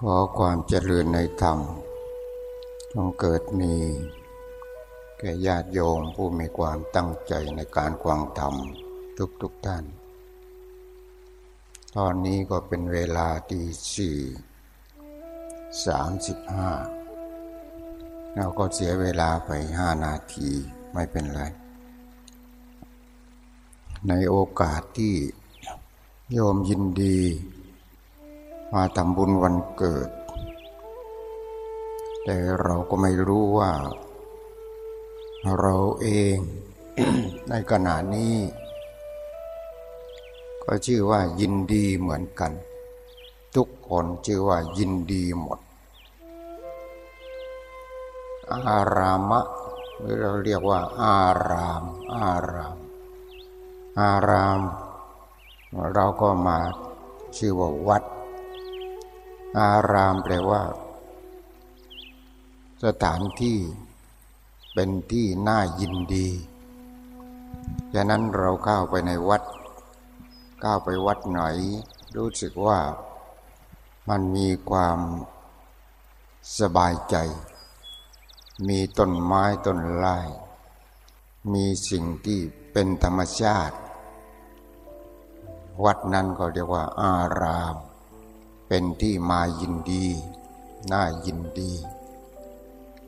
ขอความเจริญในธรรมจงเกิดมีแก่ญาติโยมผู้มีความตั้งใจในการควังธรรมทุกทุกท่าน ตอนนี้ก็เป็นเวลาที่สี่สามสิบห้าเราก็เสียเวลาไปห้านาทีไม่เป็นไร ในโอกาสที่โยมยินดี มาทำบุญวันเกิด แต่เราก็ไม่รู้ว่า เราเองในขณะนี้ ก็ชื่อว่ายินดีเหมือนกัน ทุกคนชื่อว่ายินดีหมด อารามะหรือเราเรียกว่า อาราม อาราม อาราม เราก็มาชื่อว่าวัด อารามแปลว่า สถานที่เป็นที่น่ายินดีฉะนั้นเราเข้าไปในวัดเข้าไปวัดไหน รู้สึกว่ามันมีความสบายใจ มีต้นไม้ต้นไม้มีสิ่งที่เป็นธรรมชาติ วัดนั้นก็เรียกว่าอาราม เป็นที่มายินดี น่ายินดี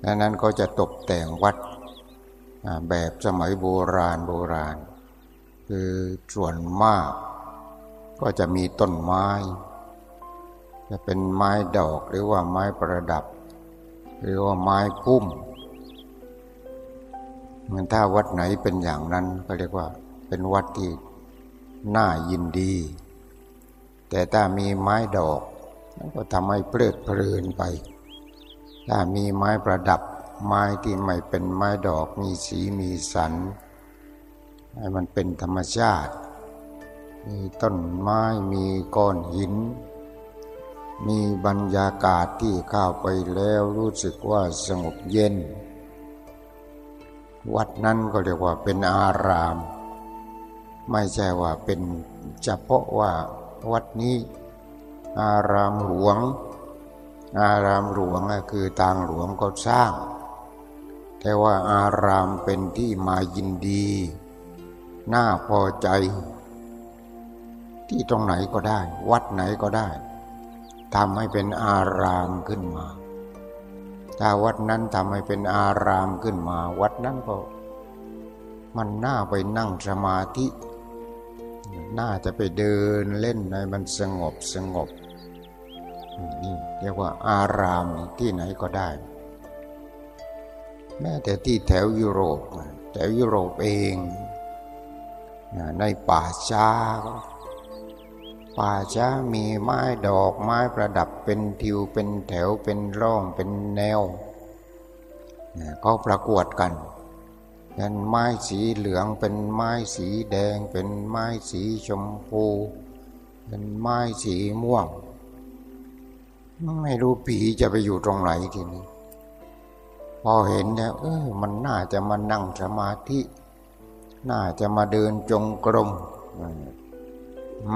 ดังนั้นก็จะตกแต่งวัดแบบสมัยโบราณโบราณ คือส่วนมาก ก็จะมีต้นไม้ จะเป็นไม้ดอกหรือว่าไม้ประดับ หรือว่าไม้พุ่มเมือนถ้าวัดไหนเป็นอย่างนั้นก็เรียกว่าเป็นวัดที่น่ายินดี แต่ถ้ามีไม้ดอก มันก็ทำให้เพลิดเพลินไป ถ้ามีไม้ประดับ ไม้ที่ไม่เป็นไม้ดอกมีสีมีสัน ให้มันเป็นธรรมชาติ มีต้นไม้มีก้อนหิน มีบรรยากาศที่เข้าไปแล้วรู้สึกว่าสงบเย็น วัดนั้นก็เรียกว่าเป็นอาราม ไม่ใช่ว่าเป็นเฉพาะว่าวัดนี้ อารามหลวง อารามหลวงคือทางหลวงก็สร้าง แต่ว่าอารามเป็นที่มายินดี น่าพอใจ ที่ตรงไหนก็ได้ วัดไหนก็ได้ทำให้เป็นอารามขึ้นมา ถ้าวัดนั้นทำให้เป็นอารามขึ้นมา วัดนั้นก็ มันน่าไปนั่งสมาธิ น่าจะไปเดินเล่นในมันสงบสงบ นี่เรียกว่าอารามที่ไหนก็ได้ แม้แต่ที่แถวยุโรปแถวยุโรปเองในป่าช้าป่าช้ามีไม้ดอกไม้ประดับเป็นทิวเป็นแถวเป็นร่องเป็นแนวเขาประกวดกันเป็นไม้สีเหลืองเป็นไม้สีแดง เป็นไม้สีชมพู เป็นไม้สีม่วง ไม่รู้ผีจะไปอยู่ตรงไหนทีนี้ พอเห็นแล้วเออมันน่าจะมานั่งสมาธิ น่าจะมาเดินจงกรม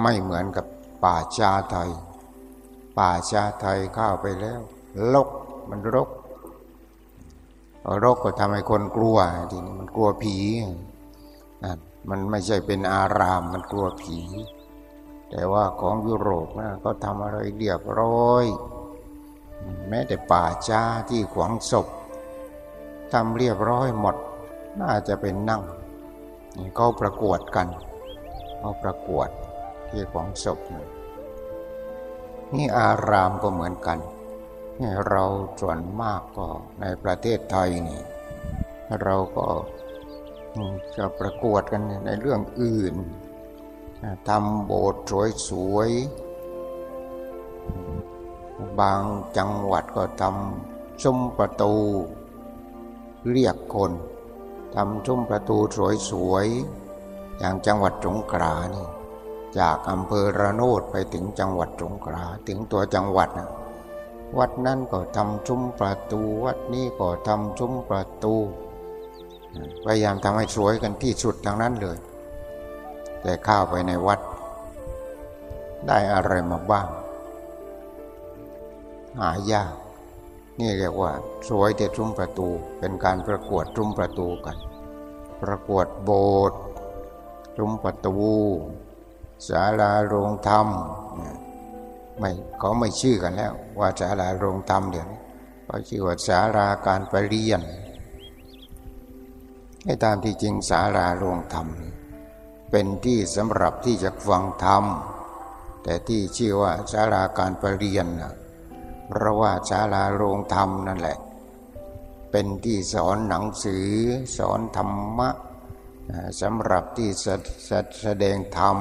ไม่เหมือนกับป่าชาไทย ป่าชาไทยเข้าไปแล้วลกมันรกรกก็ทำให้คนกลัวทีนี้มันกลัวผีนั่นมันไม่ใช่เป็นอารามมันกลัวผี แต่ว่าของยุโรปนะก็ทำอะไรเรียบร้อย แม้แต่ป่าจ้าที่ขวางศพทำเรียบร้อยหมด น่าจะเป็นนั่งนี่ก็ประกวดกันเขาประกวดที่ขวางศพนี่อารามก็เหมือนกันนี่เราส่วนมากก็ในประเทศไทยนี่เราก็จะประกวดกันในเรื่องอื่นทำโบสถ์สวยๆ บางจังหวัดก็ทำซุ้มประตู เรียกคนทำซุ้มประตูสวยๆอย่างจังหวัดสงขลานี่จากอำเภอระโนดไปถึงจังหวัดสงขลาถึงตัวจังหวัดนะวัดนั้นก็ทำซุ้มประตู วัดนี้ก็ทำซุ้มประตูพยายามทำให้สวยกันที่สุดทางนั้นเลย แต่เข้าไปในวัด ได้อะไรมาบ้าง หายาก นี่เรียกว่า สวยแต่ทุ่มประตู เป็นการประกวดทุ่มประตูกัน ประกวดโบสถ์ทุ่มประตูศาลาโรงธรรมไม่เขาไม่ชื่อกันแล้ว ว่าศาลาโรงธรรมเดี๋ยวนี้เขาชื่อว่าศาลาการประเรียนให้ตามที่จริงศาลาโรงธรรม เป็นที่สำหรับที่จะฟังธรรมแต่ที่ชื่อว่าศาลาการประเรียนนะ เพราะว่าศาลาโรงธรรมนั่นแหละ เป็นที่สอนหนังสือสอนธรรมะสำหรับที่แสดงธรรม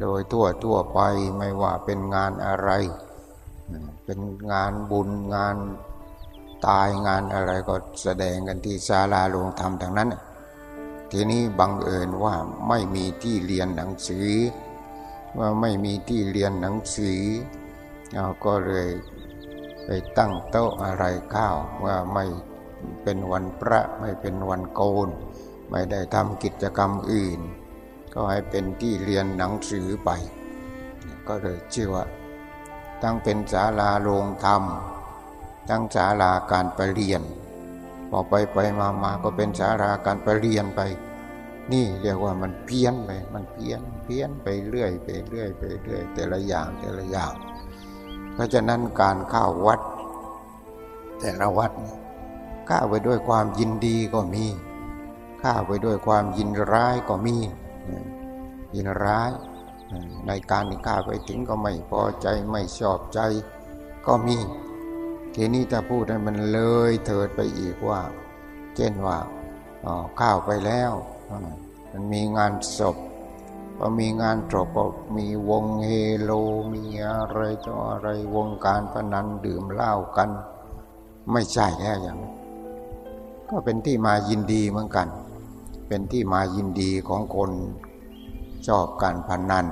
โดยทั่วทั่วไปไม่ว่าเป็นงานอะไร เป็นงานบุญงานตายงานอะไรก็แสดงกันที่ศาลาโรงธรรมทางนั้น ทีนี้บังเอิญว่าไม่มีที่เรียนหนังสือ ว่าไม่มีที่เรียนหนังสือ เราก็เลยไปตั้งโต๊ะอะไรข้าวว่าไม่เป็นวันพระไม่เป็นวันโกน ไม่ได้ทำกิจกรรมอื่น ก็ให้เป็นที่เรียนหนังสือไป ก็เลยชื่อว่าตั้งเป็นศาลาโรงธรรม ทั้งศาลาการประเรียนพอไปไปมามาก็เป็นศาลาการประเรียนไป นี่เรียกว่ามันเพี้ยนไปมันเพี้ยนเพี้ยนไปเรื่อยไปเรื่อยไปเรื่อยแต่ละอย่างแต่ละอย่าง เพราะฉะนั้นการเข้าวัด แต่ละวัดเข้าไปด้วยความยินดีก็มีข้าไปด้วยความยินร้ายก็มี ยินร้าย ในการที่ข้าไปถึงก็ไม่พอใจไม่ชอบใจก็มี ทีนี้ถ้าพูดให้มันเลยเถิดไปอีกว่า เช่นว่าข้าวไปแล้ว มันมีงานศพ พอมีงานศพก็มีวงเฮโลมีอะไรต่ออะไรวงการพนันดื่มเหล้ากัน ไม่ใช่แค่อย่างก็เป็นที่มายินดีเหมือนกัน เป็นที่มายินดีของคนชอบการพนัน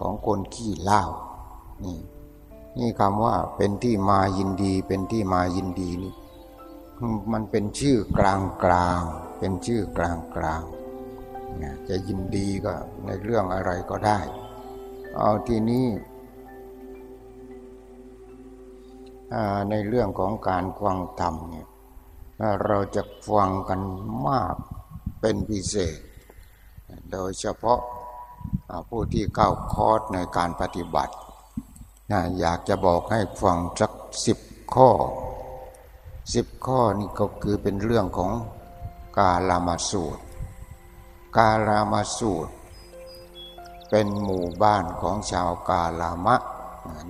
ของคนขี้เหล้านี่นี่คำว่าเป็นที่มายินดี เป็นที่มายินดีนี่มันเป็นชื่อกลางกลางเป็นชื่อกลางกลาง จะยินดีก็ในเรื่องอะไรก็ได้ เอาทีนี้ในเรื่องของการฟังธรรมเนี่ยเราจะฟังกันมากเป็นพิเศษ โดยเฉพาะผู้ที่เข้าคอร์สในการปฏิบัตินะอยากจะบอกให้ฟังสักสิบข้อสิบข้อนี่ก็คือเป็นเรื่องของกาลามาสูตร กาลามาสูตร เป็นหมู่บ้านของชาวกาลามะ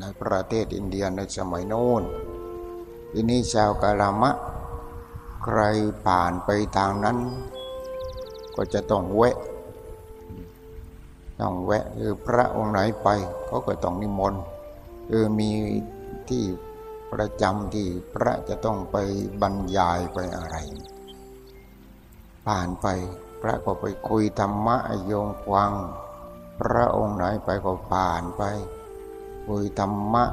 ในประเทศอินเดียในสมัยโน้นทีนี้ชาวกาลามะ ใครผ่านไปทางนั้น ก็จะต้องแวะ ต้องแวะคือพระองค์ไหนไปเขาก็ต้องนิมนต์เออมีที่ประจำที่พระจะต้องไปบรรยายไปอะไร ผ่านไป ระก็ไปคุยธรรมะโยงฟัง พระองค์ไหนไปก็ผ่านไป คุยธรรมะ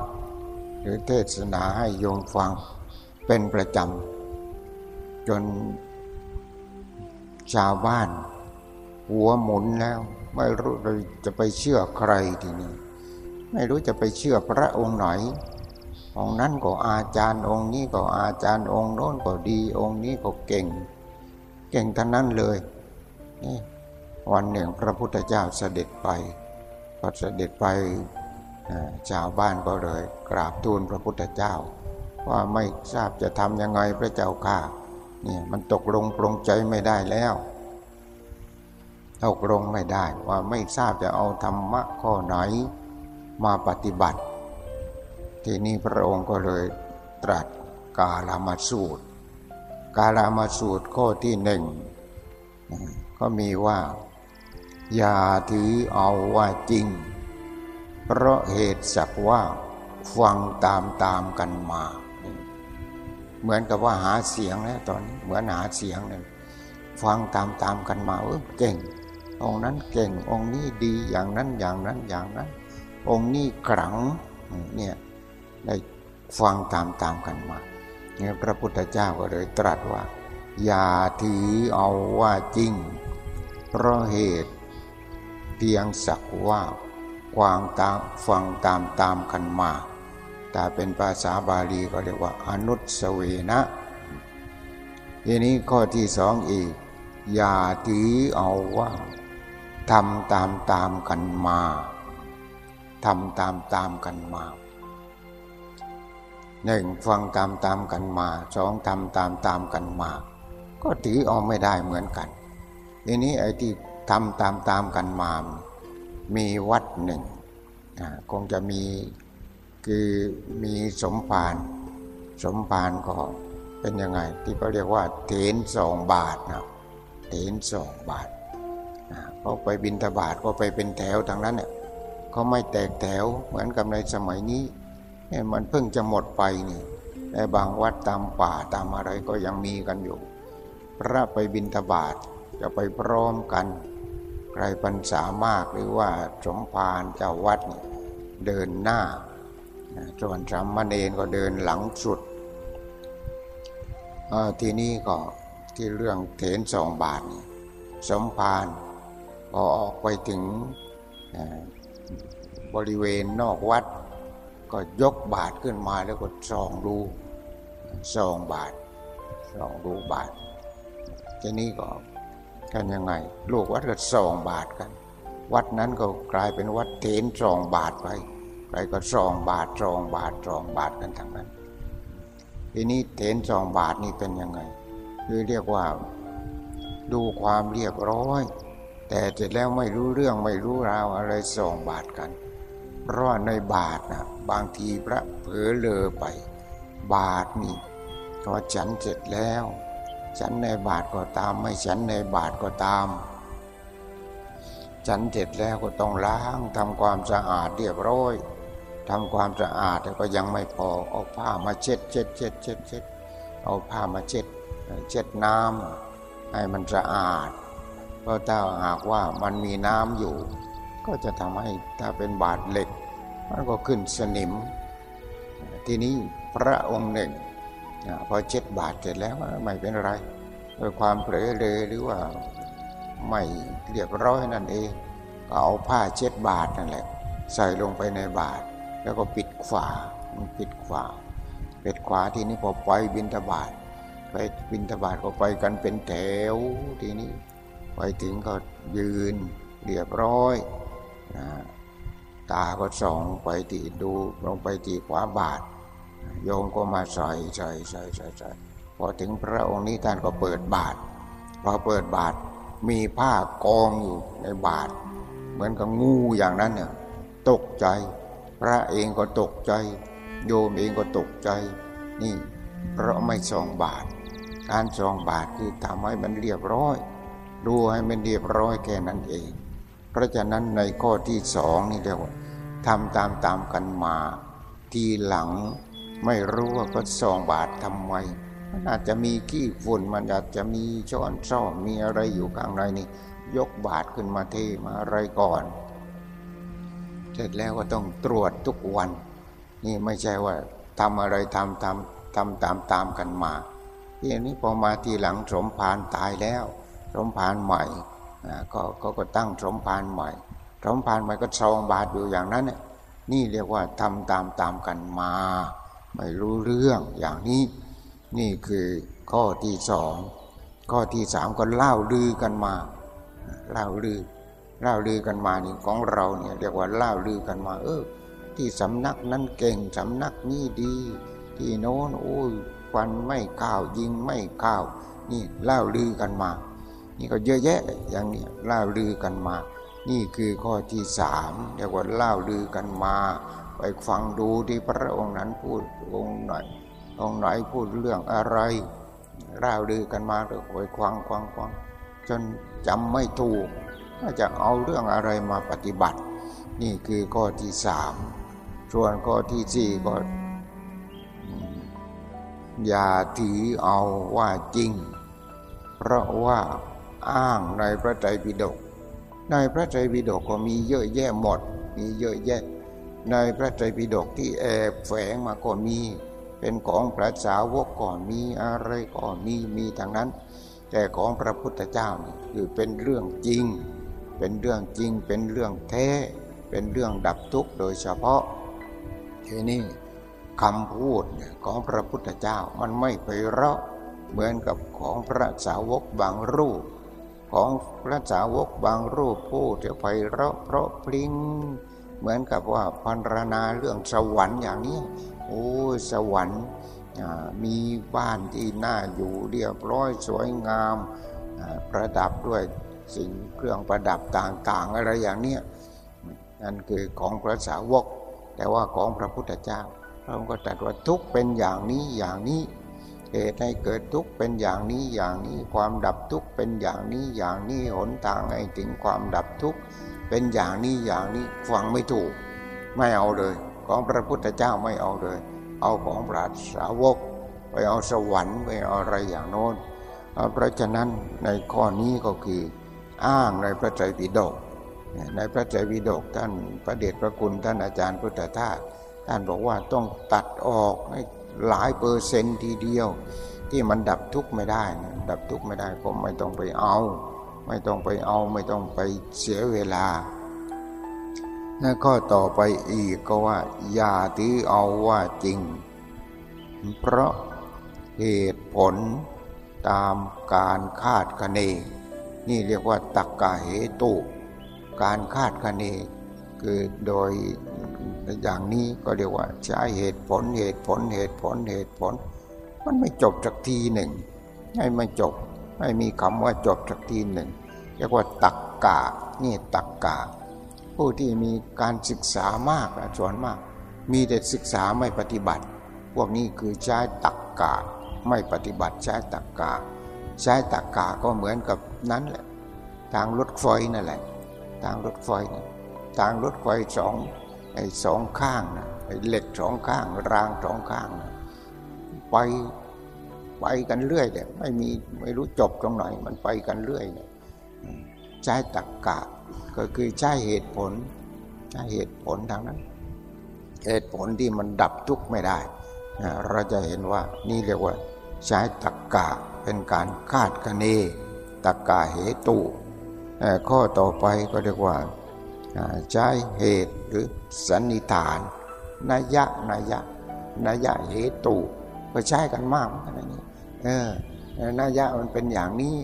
หรือเทศนาให้โยงฟังเป็นประจำ จนชาวบ้าน หัวหมุนแล้ว ไม่รู้เลยจะไปเชื่อใครทีนี้ ไม่รู้จะไปเชื่อพระองค์ไหนองนั้นก็อาจารย์องค์นี้ก็อาจารย์องค์โน้นก็ดี องค์นี้ก็เก่ง เก่งทั้งนั้นเลย วันหนึ่งพระพุทธเจ้าเสด็จไปพอเสด็จไปชาวบ้านก็เลย กราบทูลพระพุทธเจ้า ว่าไม่ทราบจะทำยังไงพระเจ้าข้านี่ยมันตกลงปรงใจไม่ได้แล้วตกลงไม่ได้ว่าไม่ทราบจะเอาธรรมะข้อไหนมาปฏิบัติ ทีนี้พระองค์ก็เลยตรัสกาลามาสูตร กาลามาสูตรข้อที่หนึ่ง ก็มีว่า อย่าถือเอาว่าจริง เพราะเหตุสักว่าฟังตามตามกันมา เหมือนกับว่าหาเสียงแล้วตอนนี้เหมือนหาเสียงเลยฟังตามตามกันมาเออเก่ง องนั้นเก่งองนี้ดีอย่างนั้นอย่างนั้นอย่างนั้น องนี้กลังเนี่ยได้ฟังตามตามกันมาเนี่ยพระพุทธเจ้าก็เลยตรัสว่า อย่าถือเอาว่าจริง เพราะเหตุ เพียงสักว่าวางตามฟังตามตามกันมาแต่เป็นภาษาบาลีก็เรียกว่าอนุสเวนะทีนี้ข้อที่สองอีก อย่าถือเอาว่าทำตามตามกันมาทำตามตามกันมาหนึ่งฟังตามตามกันมาสองทำตามตามกันมา ก็ถือเอาไม่ได้เหมือนกัน ทีนี้ไอ้ที่ทำตามตามกันมา มีวัดหนึ่งคงจะมีคือมีสมภารสมภารก็เป็นยังไง ที่เขาเรียกว่าเถนสองบาทนะเถนสองบาทเขาไปบินทบาทก็ไปเป็นแถวทางนั้นเนี่ยเขาไม่แตกแถวเหมือนกับในสมัยนี้เนี่ยมันเพิ่งจะหมดไปนี่ในบางวัดตามป่าตามอะไรก็ยังมีกันอยู่ พระไปบินทบาท จะไปพร้อมกัน ใครพรรษามากหรือว่าสมภารเจ้าวัดเดินหน้า ส่วนสามเณรก็เดินหลังสุด ทีนี้ก็ที่เรื่องเถนสองบาทสมภารพอออกไปถึงบริเวณนอกวัด ก็ยกบาทขึ้นมาแล้วก็ส่องดูส่องบาทส่องดูบาททีนี้ก็ กันยังไง ลูกวัดก็ส่องบาทกัน วัดนั้นก็กลายเป็นวัดเถนส่องบาทไปใครก็ส่องบาทสองบาทสองบาทกันทั้งนั้น ทีนี้เถนส่องบาทนี่เป็นยังไงคือเรียกว่า ดูความเรียบร้อย แต่เสร็จแล้วไม่รู้เรื่องไม่รู้ราวอะไรส่งบาทกันเพราะในบาทนะบางทีพระเผลอเลอไป บาทนี่พอฉันเสร็จแล้ว ฉันในบาทก็ตาม ไม่ฉันในบาทก็ตาม ฉันเสร็จแล้วก็ต้องล้างทำความสะอาดเรียบร้อยทำความสะอาดแต่ก็ยังไม่พอเอาผ้ามาเช็ดเช็ดเช็ดเช็ดเช็ดเอาผ้ามาเช็ด เช็ดน้ำให้มันสะอาด เพราะถ้าหากว่ามันมีน้ำอยู่ ก็จะทำให้ถ้าเป็นบาดเหล็ก มันก็ขึ้นสนิม ทีนี้พระองค์หนึ่ง พอเช็ดบาดเสร็จแล้วไม่เป็นไรโดยความเผลอเลยหรือว่าไม่เรียบร้อยนั่นเองก็เอาผ้าเช็ดบาดนั่นแหละ ใส่ลงไปในบาดแล้วก็ปิดฝาปิดฝาปิดขวาทีนี้พอไปบินทบาทไปบินทบาทก็ไปกันเป็นแถวทีนี้ไปถึงก็ยืนเรียบร้อยนะตาก็ส่องไปตีดูลงไปตีขวาบาท โยมก็มาใส่ใส่ใส่ใส่ใส่พอถึงพระองค์นี้ท่านก็เปิดบาทพอเปิดบาทมีผ้ากองอยู่ในบาทเหมือนกับงูอย่างนั้นเนี่ยตกใจ พระเองก็ตกใจ โยมเองก็ตกใจ นี่เพราะไม่ส่องบาท การส่องบาทคือทำให้มันเรียบร้อยดูให้มันเรียบร้อยแค่นั้นเอง เพราะฉะนั้นในข้อที่สองนี่เรียกว่าทำตามตามกันมา ทีหลัง ไม่รู้ว่าก็สองบาททำไมมันอาจจะมีขี้ฝุ่นมันอาจจะมีช้อนซ่อมมีอะไรอยู่ข้างในนี่ ยกบาทขึ้นมาเทมาอะไรก่อน เสร็จแล้วก็ต้องตรวจทุกวัน นี่ไม่ใช่ว่าทำอะไรทำทำทำตามตามกันมาทีนี้พอมาทีหลังสมภารตายแล้วสมภารใหม่ก็เขาก็ตั้งสมภารใหม่สมภารใหม่ก็ซองบาทอยู่อย่างนั้น นี่นี่เรียกว่าทำตามตามกันมา ไม่รู้เรื่องอย่างนี้นี่คือข้อที่สองข้อที่สามก็เล่าลือกันมาเล่าลือเล่าลือกันมานี่ของเราเนี่ยเรียกว่าเล่าลือกันมา เออ ที่สำนักนั้นเก่งสำนักนี้ดี ที่โน้นโอ้ยฟันไม่ข้าวยิงไม่ข้าวนี่เล่าลือกันมา นี่ก็เยอะแยะอย่างนี้เล่าลือกันมา นี่คือข้อที่สามเรียกว่าเล่าลือกันมา ไปฟังดูที่พระองค์นั้นพูดองค์ไหนองค์ไหนพูดเรื่องอะไรเล่าลือกันมาก็ไปควังควังควังจนจำไม่ถูกว่าจะเอาเรื่องอะไรมาปฏิบัติ นี่คือข้อที่สามส่วนข้อที่สี่ก็อย่าถือเอาว่าจริง เพราะว่าอ้างในพระไตรปิฎกในพระไตรปิฎกก็มีเยอะแยะหมด มีเยอะแยะ ในพระไตรปิฎกที่แอบแฝงมาก็มี เป็นของพระสาวกก่อนมีอะไรก็มีมีทางนั้น แต่ของพระพุทธเจ้าคือเป็นเรื่องจริง เป็นเรื่องจริงเป็นเรื่องแท้ เป็นเรื่องดับทุกข์โดยเฉพาะทีนี้คำพูดของพระพุทธเจ้ามันไม่ไปเราะเหมือนกับของพระสาวกบางรูป ของพระสาวกบางรูปพูดจะไปเราะเพราะพลิ้ง เหมือนกับว่าพันรนาเรื่องสวรรค์อย่างนี้โอ้สวรรค์มีบ้านที่น่าอยู่เรียบร้อยสวยงามประดับด้วยสิ่งเครื่องประดับต่างๆ อะไรอย่างนี้นั่นคือของพระสาวก แต่ว่าของพระพุทธเจ้าพระองค์ก็ตรัสว่าทุกเป็นอย่างนี้อย่างนี้เหตุให้เกิดทุกเป็นอย่างนี้อย่างนี้ความดับทุกเป็นอย่างนี้อย่างนี้หนทางให้ถึงความดับทุก เป็นอย่างนี้อย่างนี้ฟังไม่ถูก ไม่เอาเลย ของพระพุทธเจ้าไม่เอาเลย เอาของพระสาวก ไปเอาสวรรค์ไปเอาอะไรอย่างโน้นเพราะฉะนั้นในข้อนี้ก็คืออ้างในพระไตรปิฎกในพระไตรปิฎกท่านพระเดชพระคุณท่านอาจารย์พุทธทาสท่านบอกว่าต้องตัดออกให้หลายเปอร์เซนต์ทีเดียว ที่มันดับทุกข์ไม่ได้ ดับทุกข์ไม่ได้ก็ไม่ต้องไปเอา ไม่ต้องไปเอาไม่ต้องไปเสียเวลาแล้วก็ต่อไปอีกก็ว่า อย่าถือเอาว่าจริง เพราะเหตุผลตามการคาดคะเน นี่เรียกว่าตักกะเหตุ การคาดคะเน คือโดยอย่างนี้ก็เรียกว่าใช้เหตุผลเหตุผลเหตุผลเหตุผล มันไม่จบสักทีหนึ่งให้ไม่จบ ไม่มีคำว่าจบสักทีหนึ่งเรียกว่าตักกะนี่ตักกะผู้ที่มีการศึกษามากนะส่วนมาก มีแต่ศึกษาไม่ปฏิบัติ พวกนี้คือใช้ตักกะไม่ปฏิบัติใช้ตักกะใช้ตักกะก็เหมือนกับนั้นแหละทางรถไฟนั่นแหละ ทางรถไฟทางรถไฟสองไอ้สองข้างนะไอ้เหล็กสองข้างรางสองข้างนะไป ไปกันเรื่อยเลยไม่มีไม่รู้จบตรงไหนมันไปกันเรื่อยเนี่ยใช้ตักกะก็คือใช้เหตุผลใช้เหตุผลทางนั้น เหตุผลที่มันดับทุกข์ไม่ได้เราจะเห็นว่านี่เรียกว่า ใช้ตักกะเป็นการคาดคะเนตักกะเหตุข้อต่อไปก็เรียกว่าใช้เหตุหรือสันนิฐานนัยยะนัยยะนัยยะเหตุก็ใช้กันมากขนาดนี้ เออนัยยะมันเป็นอย่างนี้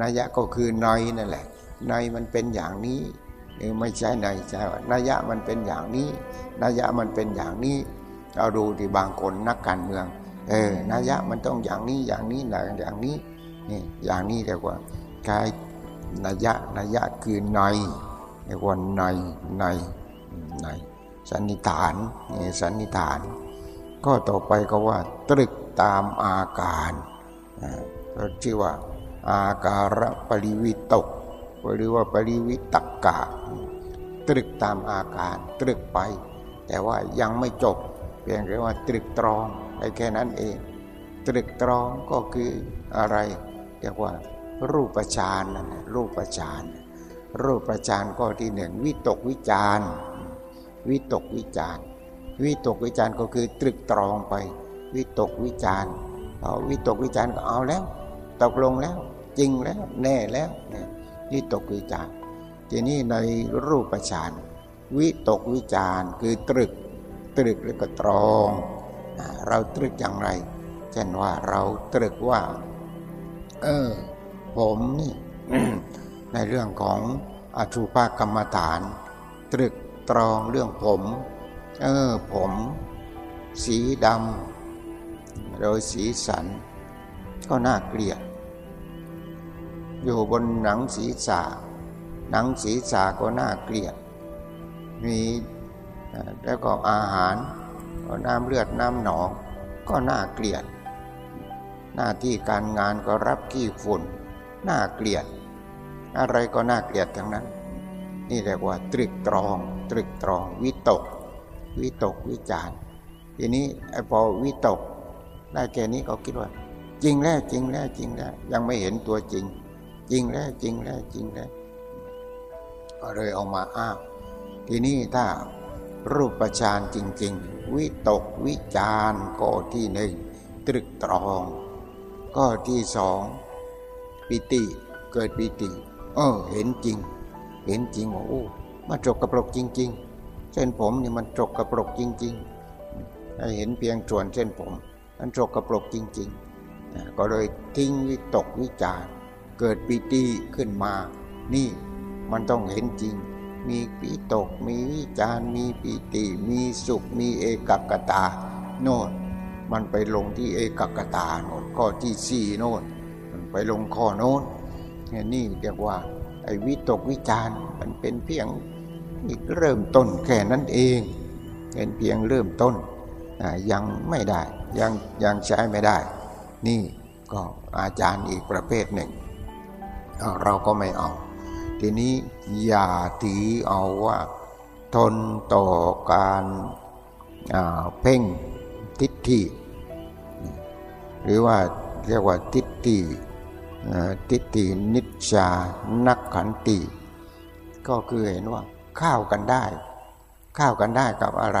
นัยยะก็คือในนั่นแหละในมันเป็นอย่างนี้ไม่ใช่ในใช่ว่านัยยะมันเป็นอย่างนี้นัยยะมันเป็นอย่างนี้เราดูที่บางคนนักการเมือง เออนัยยะมันต้องอย่างนี้อย่างนี้นะอย่างนี้นี่อย่างนี้เรียกว่าการนัยยะนัยยะคือในเรียกว่าในในในสันนิฐานนี่สันนิฐาน ก็ต่อไปก็ว่าตรึก ตามอาการก็ชื่อว่า อาการปริวิตก หรือว่าปริวิตกกะ ตรึกตามอาการ ตรึกไป แต่ว่ายังไม่จบ เพียงแค่ว่าตรึกตรองไปแค่นั้นเอง ตรึกตรองก็คืออะไรเรียกว่า รูปฌานนั่นะรูปฌานรูปฌานก็ที่หนึ่งวิตกวิจารวิตกวิจารวิตกวิจารก็คือตรึกตรองไป วิตกวิจารเอาวิตกวิจารก็เอาแล้ว ตกลงแล้ว จริงแล้ว แน่แล้วเนี่ยวิตกวิจารทีนี้ในรูปฌานวิตกวิจารคือตรึก ตรึกแล้วก็ตรอง เราตรึกอย่างไร เช่นว่าเราตรึกว่า เออ ผมนี่ในเรื่องของอสุภกรรมฐาน ตรึกตรองเรื่องผม เออ ผม สีดำ โดยสีสัน ก็น่าเกลียด อยู่บนหนังศีรษะหนังศีรษะก็น่าเกลียด มีแล้วก็อาหารน้ำเลือดน้ำหนอง ก็น่าเกลียด หน้าที่การงานก็รับขี้ฝุ่น น่าเกลียด อะไรก็น่าเกลียดทั้งนั้น นี่เรียกว่าตรึกตรอง ตรึกตรองวิตก วิตกวิจารทีนี้พอวิตก ได้แค่นี้เขาคิดว่า จริงแล้วจริงแล้วจริงแล้วยังไม่เห็นตัวจริง จริงแล้วจริงแล้วจริงแล้วก็เลยเอามาอ้างทีนี้ถ้ารูปฌานจริง ๆ วิตกวิจารก็ที่หนึ่งตรึกตรอง ก็ที่สองปิติเกิดปิติเออเห็นจริง เห็นจริงว่าโอ้มาจกกระปรกจริง ๆ เส้นผมนี่มันจกกระปรกจริงๆให้เห็นเพียงส่วนเส้นผม มันโจกกระปรกจริงๆ ก็เลยทิ้งวิตกวิจารเกิดปีติขึ้นมา นี่มันต้องเห็นจริง มีปีตกมีวิจารมีปีติ มีสุขมีเอกกตา โน่นมันไปลงที่เอกกตาโน่นข้อที่สี่โน่นมันไปลงข้อโน้นนี่เรียกว่าไอ้วิตกวิจารมันเป็นเพียงอีกเริ่มต้นแค่นั้นเองเป็นเพียงเริ่มต้นยังไม่ได้ ยังยังใช้ไม่ได้ นี่ก็อาจารย์อีกประเภทหนึ่ง เราก็ไม่เอา ทีนี้อย่าถือเอาว่า ทนต่อการเพ่งทิฏฐิหรือว่าเรียกว่าทิฏฐิทิฏฐินิจานักขันติ ก็คือเห็นว่าข้าวกันได้ ข้าวกันได้กับอะไร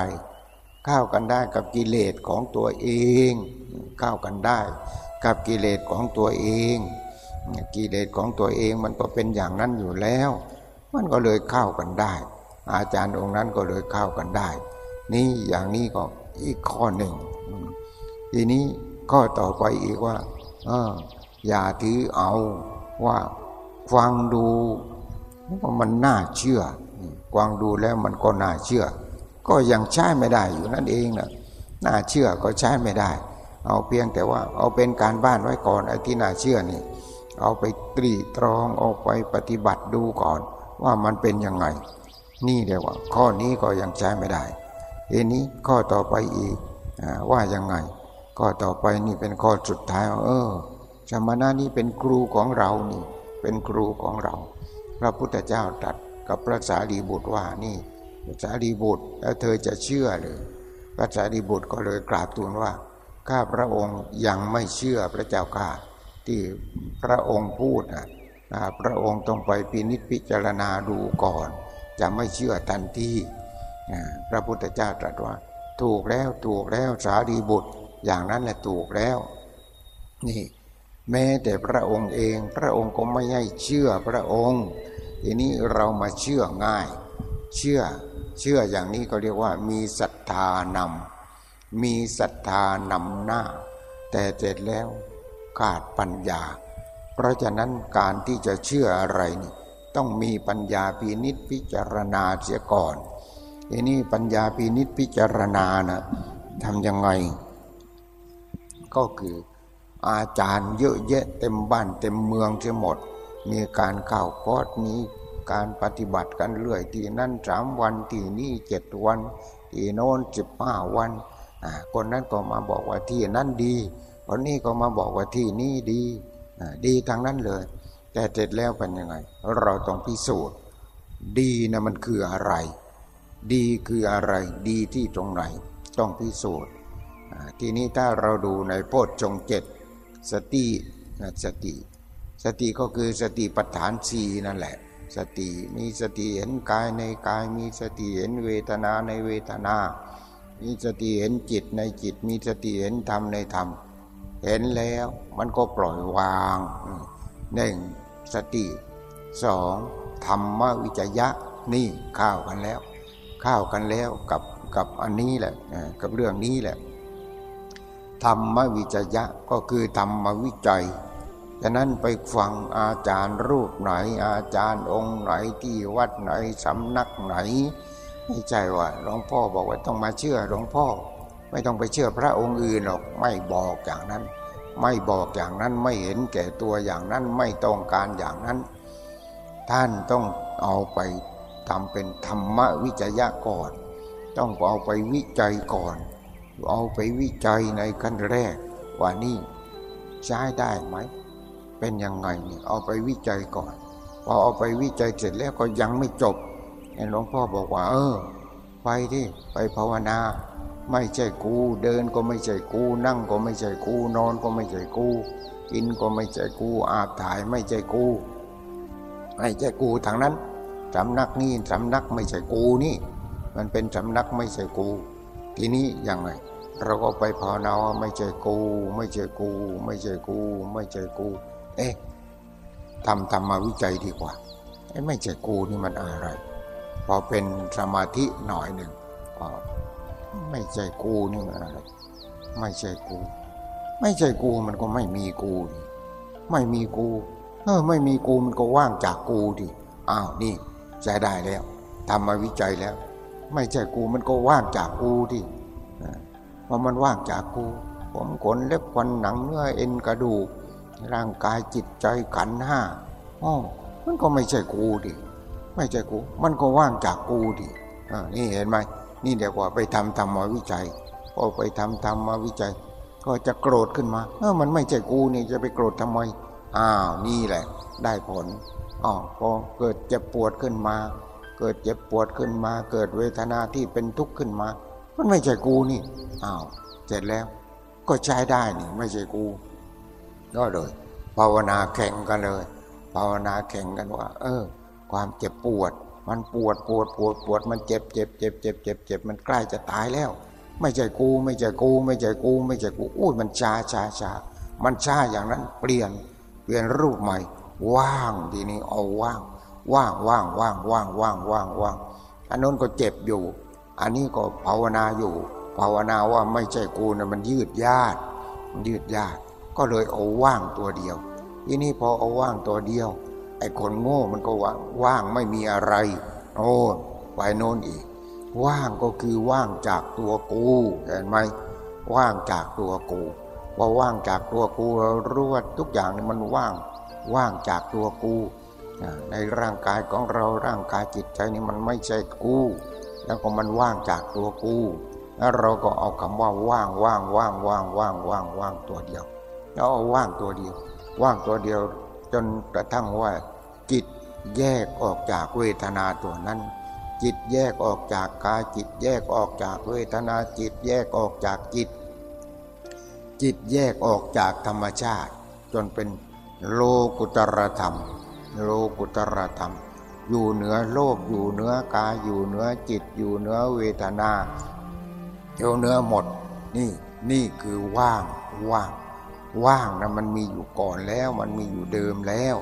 ข้ากันได้กับกิเลสของตัวเองข้ากันได้ กับกิเลสของตัวเอง กิเลสของตัวเองมันก็เป็นอย่างนั้นอยู่แล้ว มันก็เลยเข้ากันได้ อาจารย์องค์นั้นก็เลยเข้ากันได้ นี่อย่างนี้ก็อีกข้อหนึ่ง ทีนี้ข้อต่อไปอีกว่าออย่าถือเอาว่าฟังดูว่ามันน่าเชื่อฟังดูแล้วมันก็น่าเชื่อ ก็ยังใช้ไม่ได้อยู่นั่นเองนะน่าเชื่อก็ใช้ไม่ได้ เอาเพียงแต่ว่าเอาเป็นการบ้านไว้ก่อนไอ้ที่น่าเชื่อนี่ เอาไปตรีตรองเอาไปปฏิบัติดูก่อน ว่ามันเป็นยังไง นี่เดียวว่า ข้อนี้ก็ยังใช้ไม่ได้ทีนี้ข้อต่อไปอีกว่ายังไง ข้อต่อไปนี่เป็นข้อสุดท้ายเออสมณะนี้เป็นครูของเรานี่ เป็นครูของเรา พระพุทธเจ้าตรัสกับพระสารีบุตรว่านี่ สารีบุตรแล้วเธอจะเชื่อหรือพระสารีบุตรก็เลยกราบทูลว่า ข้าพระองค์ยังไม่เชื่อพระเจ้าข้าที่พระองค์พูดนะพระองค์ต้องไปพินิจพิจารณาดูก่อน จะไม่เชื่อทันทีพระพุทธเจ้าตรัสว่า ถูกแล้วถูกแล้วสารีบุตร อย่างนั้นแหละถูกแล้ว นี่ แม้แต่พระองค์เอง พระองค์ก็ไม่ให้เชื่อพระองค์ ทีนี้เรามาเชื่อง่าย เชื่อ เชื่ออย่างนี้ก็เรียกว่า มีศรัทธานำมีศรัทธานำหน้า แต่เสร็จแล้วขาดปัญญา เพราะฉะนั้นการที่จะเชื่ออะไรนี่ต้องมีปัญญาปีนิดพิจารณาเสียก่อนทีนี้ปัญญาปีนิดพิจารณานะทำยังไง ก็คืออาจารย์เยอะแยะเต็มบ้านเต็มเมืองเสียหมด มีการข่าวกอดมี การปฏิบัติกันเรื่อยที่นั่นสามวันที่นี่เจ็ดวันที่โน้นสิบห้าวันคนนั้นก็มาบอกว่าที่นั่นดี คนนี้ก็มาบอกว่าที่นี่ดีดีทางนั้นเลย แต่เสร็จแล้วเป็นยังไง เราต้องพิสูจน์ ดีนะมันคืออะไร ดีคืออะไร ดีที่ตรงไหน ต้องพิสูจน์ทีนี้ถ้าเราดูในโพชฌงเจ็ดสติสติ สติก็คือสติปัฏฐานสีนั่นแหละ สติ มีสติเห็นกายในกาย มีสติเห็นเวทนาในเวทนา มีสติเห็นจิตในจิต มีสติเห็นธรรมในธรรม เห็นแล้วมันก็ปล่อยวางหนึ่งสติสองธรรมวิจยะนี่ข้าวกันแล้ว ข้าวกันแล้วกับกับอันนี้แหละกับเรื่องนี้แหละธรรมวิจยะก็คือธรรมวิจัย ฉะนั้นไปฟังอาจารย์รูปไหน อาจารย์องค์ไหนที่วัดไหนสำนักไหน ไม่ใช่ว่าหลวงพ่อบอกว่าต้องมาเชื่อหลวงพ่อ ไม่ต้องไปเชื่อพระองค์อื่นหรอกไม่บอกอย่างนั้น ไม่บอกอย่างนั้นไม่เห็นแก่ตัวอย่างนั้นไม่ต้องการอย่างนั้น ท่านต้องเอาไปทำเป็นธรรมวิจยะก่อน ต้องเอาไปวิจัยก่อน เอาไปวิจัยในขั้นแรกว่านี่ใช้ได้ไหม เป็นยังไงเนี่ยเอาไปวิจัยก่อน พอเอาไปวิจัยเสร็จแล้วก็ยังไม่จบหลวงพ่อบอกว่า เออ ไปที่ไปภาวนา ไม่ใช่กู เดินก็ไม่ใช่กู นั่งก็ไม่ใช่กู นอนก็ไม่ใช่กู กินก็ไม่ใช่กู อาบถ่ายไม่ใช่กูไม่ใช่กูทางนั้นสำนักนี่สำนักไม่ใช่กูนี่ มันเป็นสำนักไม่ใช่กู ทีนี้ยังไงเราก็ไปภาวนาว่าไม่ใช่กู ไม่ใช่กู ไม่ใช่กู ไม่ใช่กู เอ๊ะทำทำมาวิจัยดีกว่าไอ้ไม่ใช่กูนี่มันอะไร พอเป็นสมาธิหน่อยหนึ่งก็ไม่ใช่กูนี่มันอะไร ไม่ใช่กู ไม่ใช่กูมันก็ไม่มีกูไม่มีกูเออไม่มีกูมันก็ว่างจากกูดิอ้าวนี่ใจได้แล้วทำมาวิจัยแล้ว ไม่ใช่กูมันก็ว่างจากกูดิเพราะมันว่างจากกู ผมขนเล็บควันหนังเนื้อเอ็นกระดูก ร่างกายจิตใจขันห้าอ๋อมันก็ไม่ใช่กูดิ ไม่ใช่กู มันก็ว่างจากกูดิอ่านี่เห็นไหม นี่เดี๋ยวว่าไปทำทำมาวิจัย พอไปทำทำมาวิจัย ก็จะโกรธขึ้นมา เออ มันไม่ใช่กูนี่จะไปโกรธทำไม อ้าว นี่แหละ ได้ผลอ๋อพอเกิดเจ็บปวดขึ้นมา เกิดเจ็บปวดขึ้นมา เกิดเวทนาที่เป็นทุกข์ขึ้นมา มันไม่ใช่กูนี่ อ้าว เสร็จแล้ว ก็ใช้ได้นี่ ไม่ใช่กู ก็เลย ภาวนาแข่งกันเลย ภาวนาแข่งกันว่า เออ ความเจ็บปวด มันปวดปวดปวดปวดมันเจ็บเจ็บเจ็บเจ็บเจ็บเจ็บมันใกล้จะตายแล้ว ไม่ใช่กู ไม่ใช่กู ไม่ใช่กู ไม่ใช่กูอุ้ยมันชาชาชามันชาอย่างนั้นเปลี่ยนเปลี่ยนรูปใหม่ ว่างทีนี้เอาว่างว่างว่างว่างว่างว่างว่างว่างอันนู้นก็เจ็บอยู่ อันนี้ก็ภาวนาอยู่ ภาวนาว่าไม่ใช่กูนะมันยืดยาดมันยืดยาด ก็เลยเอาว่างตัวเดียว ทีนี้พอเอาว่างตัวเดียวไอ้คนโง่มันก็ว่างว่างไม่มีอะไร โอ้ไปโน่นอีก ว่างก็คือว่างจากตัวกูเห็นไหมว่างจากตัวกูพอว่างจากตัวกูเรารู้ว่าทุกอย่างนี่มันว่างว่างจากตัวกู ในร่างกายของเราร่างกายจิตใจนี่มันไม่ใช่กู แล้วก็มันว่างจากตัวกู แล้วเราก็เอาคำว่าว่างว่างว่างว่างว่างว่างว่างตัวเดียว เอาว่างตัวเดียว ว่างตัวเดียวจนกระทั่งว่า จิตแยกออกจากเวทนาตัวนั้น จิตแยกออกจากกายจิตแยกออกจากเวทนาจิตแยกออกจากจิต จิตแยกออกจากธรรมชาติ จนเป็นโลกุตรธรรม โลกุตรธรรม อยู่เหนือโลกอยู่เหนือกายอยู่เหนือจิตอยู่เหนือเวทนาอยู่เหนือหมด นี่นี่คือว่างว่าง ว่างนะมันมีอยู่ก่อนแล้ว มันมีอยู่เดิมแล้ว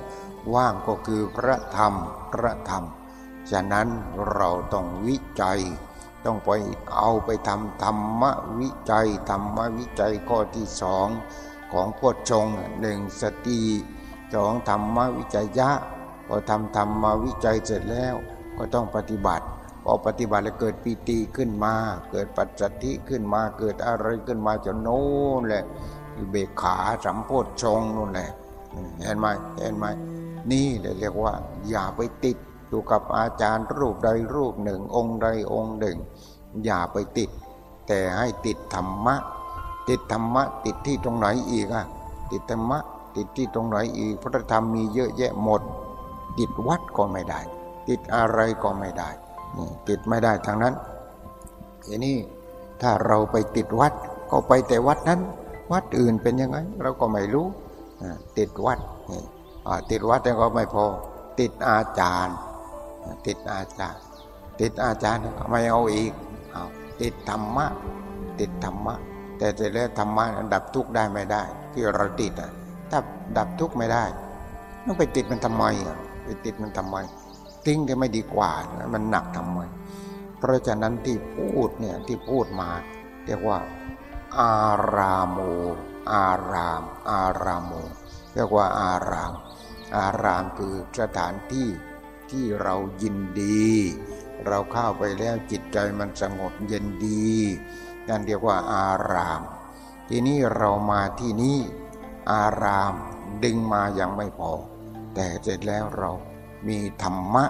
ว่างก็คือพระธรรมพระธรรม ฉะนั้นเราต้องวิจัย ต้องไปเอาไปทำธรรมวิจัยธรรมวิจัยข้อที่สองของพทชงหนึ่งสติสองธรรมวิจัยยะพอทำธรรมวิจัยเสร็จแล้วก็ต้องปฏิบัติพอปฏิบัติแล้วเกิดปีติขึ้นมา เกิดปัจจัติขึ้นมาเกิดอะไรขึ้นมาจนโน้นแหละ อุเบกขาสัมโพธชงนู่นแหละเห็นไหมเห็นไหมนี่เลยเรียกว่า อย่าไปติดอยู่กับอาจารย์รูปใดรูปหนึ่ง องค์ใดองค์หนึ่ง อย่าไปติด แต่ให้ติดธรรมะ ติดธรรมะ ติดที่ตรงไหนอีกอะติดธรรมะ ติดที่ตรงไหนอีกพระธรรมมีเยอะแยะหมด ติดวัดก็ไม่ได้ ติดอะไรก็ไม่ได้ติดไม่ได้ทางนั้นทีนี้ถ้าเราไปติดวัดก็ไปแต่วัดนั้น วัดอื่นเป็นยังไง เราก็ไม่รู้ติดวัดติดวัดแต่ก็ไม่พอ ติดอาจารย์ ติดอาจารย์ ติดอาจารย์ไม่เอาอีกเอาติดธรรมะ ติดธรรมะ แต่จะเรียกธรรมะดับทุกข์ได้ไม่ได้ ที่เราติดอะถ้าดับทุกข์ไม่ได้ต้องไปติดมันทำไมอะไปติดมันทำไมทิ้งก็ไม่ดีกว่ามันหนักทำไมเพราะฉะนั้นที่พูดเนี่ยที่พูดมาเรียกว่า อารามโมอาราม อารามโมเรียกว่าอาราม อารามคือสถานที่ที่เรายินดี เราเข้าไปแล้วจิตใจมันสงบเย็นดีนั่นเรียกว่าอาราม ทีนี้เรามาที่นี่อารามดึงมายังไม่พอ แต่เสร็จแล้วเรามีธรรมะ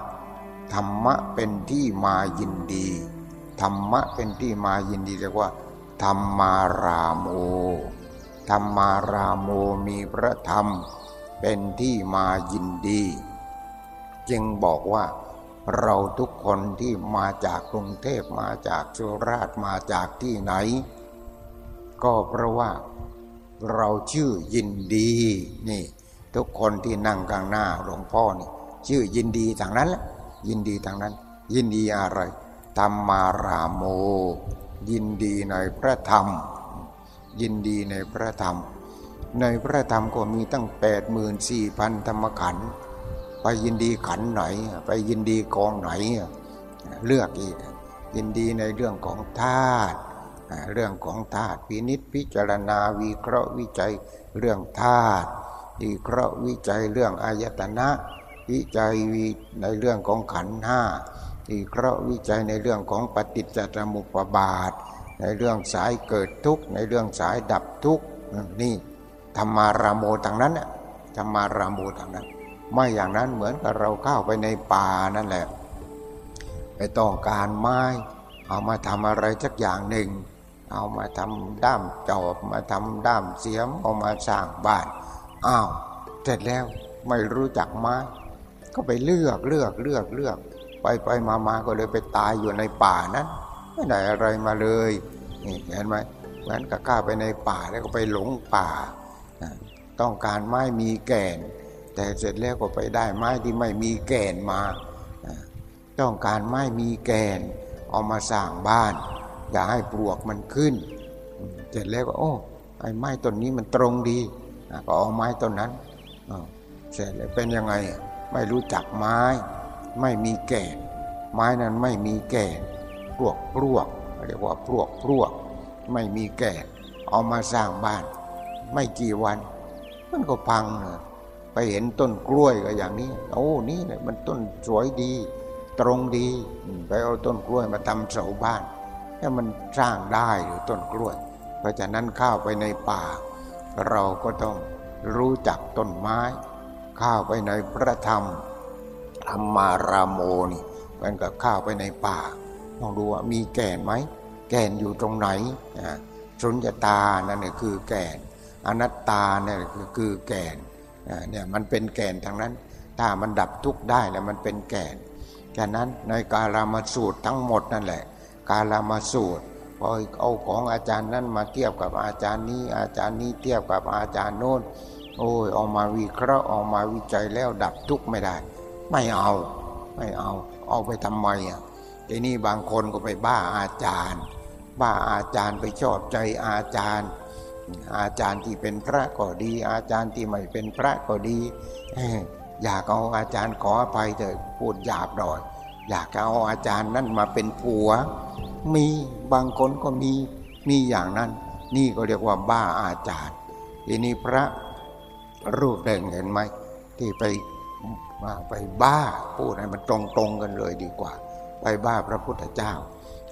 ธรรมะเป็นที่มายินดี ธรรมะเป็นที่มายินดีเรียกว่า ธรรมารามโมธรรมารามโมมีพระธรรมเป็นที่มายินดี จึงบอกว่าเราทุกคนที่มาจากกรุงเทพมาจากสุราษฎร์มาจากที่ไหน ก็เพราะว่าเราชื่อยินดีนี่ ทุกคนที่นั่งกลางหน้าหลวงพ่อนี่ ชื่อยินดีทางนั้นแหละยินดีทางนั้น ยินดีอะไรธรรมารามโม ยินดีในพระธรรม ยินดีในพระธรรม ในพระธรรมก็มีตั้งแปดหมื่นสี่พันธรรมขันธ์ไปยินดีขันไหน ไปยินดีกองไหน เลือกอีก ยินดีในเรื่องของธาตุเรื่องของธาตุพินิษพิจารณาวิเคราะห์วิจัยเรื่องธาตุวิเคราะห์วิจัยเรื่องอายตนะ วิจัยในเรื่องของขันธ์ห้า วิเคราะห์วิจัยในเรื่องของปฏิจจสมุปบาท ในเรื่องสายเกิดทุกข์ ในเรื่องสายดับทุกข์นี่ธรรมารามโมทางนั้นธรรมารามโมทางนั้นไม่อย่างนั้นเหมือนกับเราเข้าไปในป่านั่นแหละ ไปต้องการไม้ เอามาทำอะไรสักอย่างหนึ่ง เอามาทำด้ามจอบมาทำด้ามเสียมเอามาสร้างบ้านอ้าวเสร็จแล้วไม่รู้จักไม้ ก็ไปเลือกเลือกเลือกเลือก ไปไปมามาก็เลยไปตายอยู่ในป่านั้น ไม่ได้อะไรมาเลยนี่เห็นไหมเหมือนกับข้าไปในป่าแล้วก็ไปหลงป่า ต้องการไม้มีแก่น แต่เสร็จแล้วก็ไปได้ไม้ที่ไม่มีแก่นมา ต้องการไม้มีแก่น เอามาสร้างบ้าน อย่าให้ปลวกมันขึ้น เสร็จแล้วก็โอ้ไอ้ไม้ต้นนี้มันตรงดีก็เอาไม้ต้นนั้นเสร็จแล้วเป็นยังไงไม่รู้จักไม้ ไม่มีแก่ ไม้นั้นไม่มีแก่พวกพวกเรียกว่าพวกพวกไม่มีแก่ เอามาสร้างบ้าน ไม่กี่วัน มันก็พังเลยไปเห็นต้นกล้วยก็อย่างนี้ โอ้นี่เนี่ยมันต้นสวยดี ตรงดีไปเอาต้นกล้วยมาทำเสาบ้านถ้ามันสร้างได้หรือต้นกล้วย เพราะฉะนั้นเข้าไปในป่า เราก็ต้องรู้จักต้นไม้ เข้าไปในพระธรรม ธรรมารามโมนี่มันก็เข้าไปในป่าลองดูว่ามีแก่นไหม แก่นอยู่ตรงไหนสุญญตานั่นนี่คือแก่น อนัตตาเนี่ยคือคือแก่นเนี่ยมันเป็นแก่นทางนั้น ถ้ามันดับทุกข์ได้แล้วมันเป็นแก่นแค่นั้นในกาลามาสูตรทั้งหมดนั่นแหละ กาลามาสูตรพอเอาของอาจารย์นั้นมาเทียบกับอาจารย์นี้ อาจารย์นี้เทียบกับอาจารย์โน้น โอ้ยออกมาวิเคราะห์ออกมาวิจัยแล้วดับทุกข์ไม่ได้ ไม่เอา ไม่เอา เอาไปทำไมอะทีนี้บางคนก็ไปบ้าอาจารย์ บ้าอาจารย์ไปชอบใจอาจารย์ อาจารย์ที่เป็นพระก็ดี อาจารย์ที่ไม่เป็นพระก็ดี อยากเอาอาจารย์ขออภัยเถอะพูดหยาบหน่อย อยากเอาอาจารย์นั่นมาเป็นผัว มีบางคนก็มีมีอย่างนั้น นี่ก็เรียกว่าบ้าอาจารย์ทีนี้พระรูปหนึ่งเห็นไหมที่ไป ไปบ้าพูดให้มันตรงๆกันเลยดีกว่า ไปบ้าพระพุทธเจ้า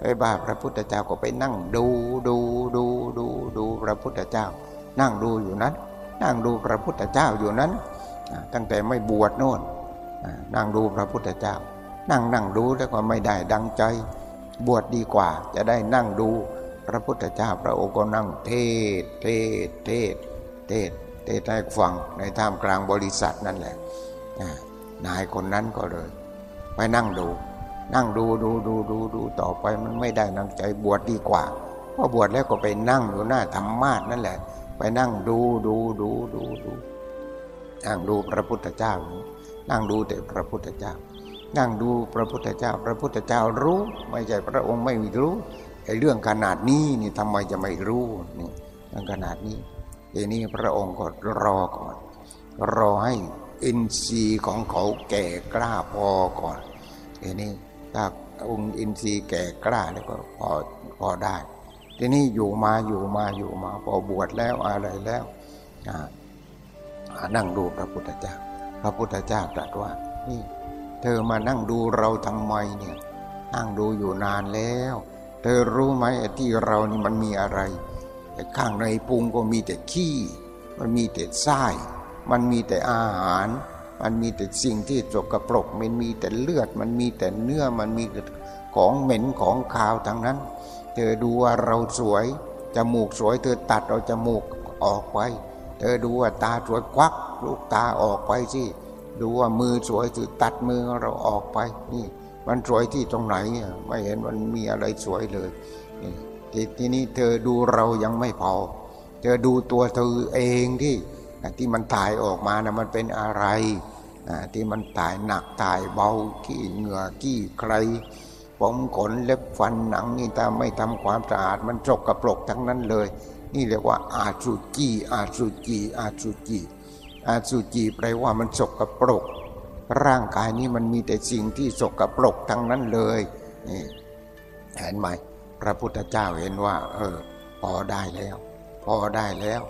ไปบ้าพระพุทธเจ้าก็ไปนั่งดูดูดูดูดูพระพุทธเจ้า นั่งดูอยู่นั้น นั่งดูพระพุทธเจ้าอยู่นั้น ตั้งแต่ไม่บวชโน่นนั่งดูพระพุทธเจ้า นั่งนั่งดูแล้วก็ไม่ได้ดังใจ บวชดดีกว่า จะได้นั่งดูพระพุทธเจ้าพระองค์ก็นั่งเทศเทศเทศเทศเทศให้ฟังในท่ามกลางบริษัทนั่นแหละ นายคนนั้นก็เลย ไปนั่งดู นั่งดูดูดูดูดูต่อไปมันไม่ได้นังใจบวชดีกว่าพอบวชแล้วก็ไปนั่งอยู่หน้าธรรมาสนั่นแหละ ไปนั่งดูดูดูดูดูนั่งดูพระพุทธเจ้า นั่งดูแต่พระพุทธเจ้า นั่งดูพระพุทธเจ้า พระพุทธเจ้ารู้ ไม่ใช่พระองค์ไม่รู้ไอ้เรื่องขนาดนี้นี่ทำไมจะไม่รู้นี่เรื่องขนาดนี้ทีนี้พระองค์ก็รอก่อน รอให้ อินทรีย์ของเขาแก่กล้าพอก่อนทีนี้ถ้าองค์อินทรีย์แก่กล้าแล้วก็พอพอได้ ทีนี้อยู่มาอยู่มาอยู่มาพอบวชแล้วอะไรแล้วนั่งดูพระพุทธเจ้า พระพุทธเจ้าตรัสว่านี่เธอมานั่งดูเราทำไมเนี่ยนั่งดูอยู่นานแล้ว เธอรู้ไหมที่เรานี่มันมีอะไร แต่ข้างในพุงก็มีแต่ขี้ มันมีแต่ไส้ มันมีแต่อาหาร มันมีแต่สิ่งที่จกกระปรก มันมีแต่เลือด มันมีแต่เนื้อ มันมีแต่ของเหม็นของขาวทั้งนั้น เธอดูว่าเราสวย จมูกสวย เธอตัดเอาจมูกออกไป เธอดูว่าตาสวยควัก ลูกตาออกไปสิดูว่ามือสวยถือตัดมือเราออกไป นี่ มันสวยที่ตรงไหนไม่เห็นมันมีอะไรสวยเลยทีนี้เธอดูเรายังไม่พอ เธอดูตัวเธอเองที่ ที่มันถ่ายออกมานะมันเป็นอะไรที่มันถ่ายหนักถ่ายเบาขี้เหงื่อขี้ใครผมขนเล็บฟันหนังนี่ถ้าไม่ทำความสะอาดมันจกกระปรกทั้งนั้นเลย นี่เรียกว่าอาสุจีอาสุจีอาสุจีอาสุจีแปลว่ามันจกกระปรก ร่างกายนี้มันมีแต่สิ่งที่จกกระปรกทั้งนั้นเลยนี่เห็นไหมพระพุทธเจ้าเห็นว่า เออ พอได้แล้ว พอได้แล้ว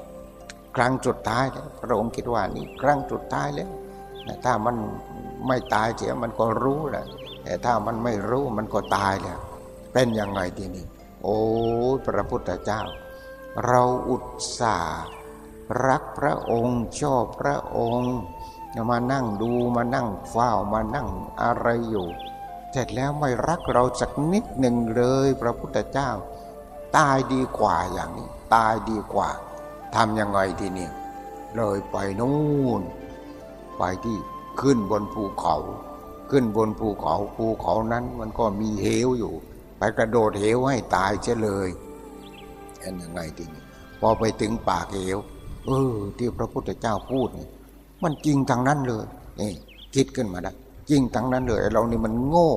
ครั้งจุดท้ายพระองค์คิดว่านี่ครั้งจุดท้ายแล้วถ้ามันไม่ตายเสียมันก็รู้แหละแต่ถ้ามันไม่รู้มันก็ตายแล้วเป็นยังไงทีนี้โอ้พระพุทธเจ้า เราอุตส่าห์รักพระองค์ชอบพระองค์มานั่งดูมานั่งเฝ้ามานั่งอะไรอยู่เสร็จแล้วไม่รักเราสักนิดหนึ่งเลย พระพุทธเจ้า ตายดีกว่าอย่างนี้ ตายดีกว่า ทำยังไงทีนี้เลยไปนู่น ไปที่ขึ้นบนภูเขา ขึ้นบนภูเขาภูเขานั้นมันก็มีเหวอยู่ ไปกระโดดเหวให้ตายเฉยเลยอันยังไงทีนี้พอไปถึงปากเหวเออ ที่พระพุทธเจ้าพูดนี่มันจริงทางนั้นเลยนี่คิดขึ้นมาได้จริงทางนั้นเลยเรานี่มันโง่